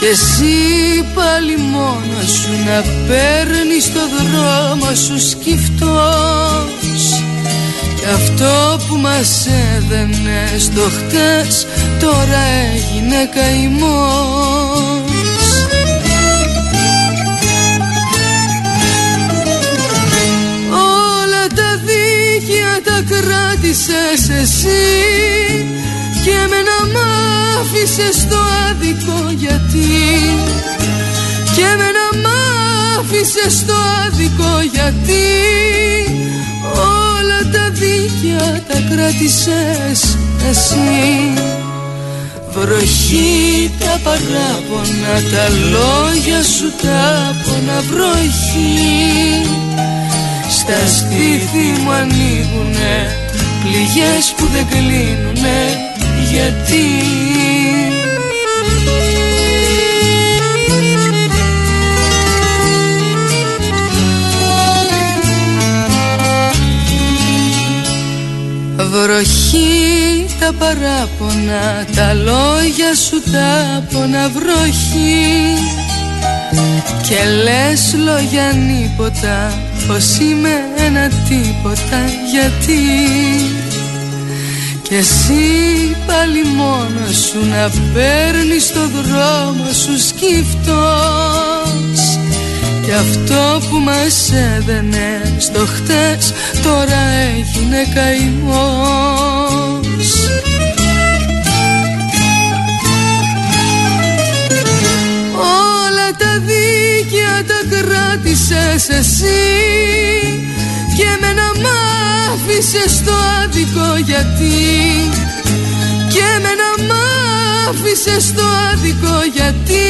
Και εσύ πάλι μόνος σου να παίρνεις το δρόμο σου σκυφτός και αυτό που μας έδαινε στο χτες τώρα έγινε καημός. Όλα τα δίκαια τα κράτησες εσύ άφησες το άδικο γιατί. Και εμένα μ' άφησες το άδικο γιατί Όλα τα δίκαια τα κράτησες εσύ. Βροχή τα παράπονα, τα λόγια σου τα πόνα βροχή. Στα στήθη μου ανοίγουνε πληγές που δεν κλείνουνε γιατί; Βροχή τα παράπονα, τα λόγια σου τα πόνα βροχή. Και λες λόγια νύποτα, πως είμαι ένα τίποτα γιατί Κι εσύ πάλι μόνος σου να παίρνεις το δρόμο σου σκύφτος και αυτό που μας έδαινε στο χτες τώρα έγινε καημός. Όλα τα δίκαια τα κράτησες εσύ και εμένα μ' άφησες το άδικο γιατί. Και εμένα μ' άφησες το άδικο γιατί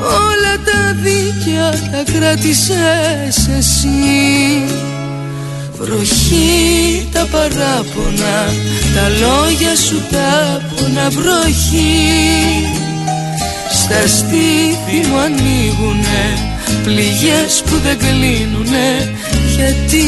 όλα τα δίκαια τα κράτησες εσύ. Βροχή τα παράπονα, τα λόγια σου τα πόνα βροχή. Στα στήθη μου ανοίγουνε πληγές που δεν κλείνουνε. Γιατί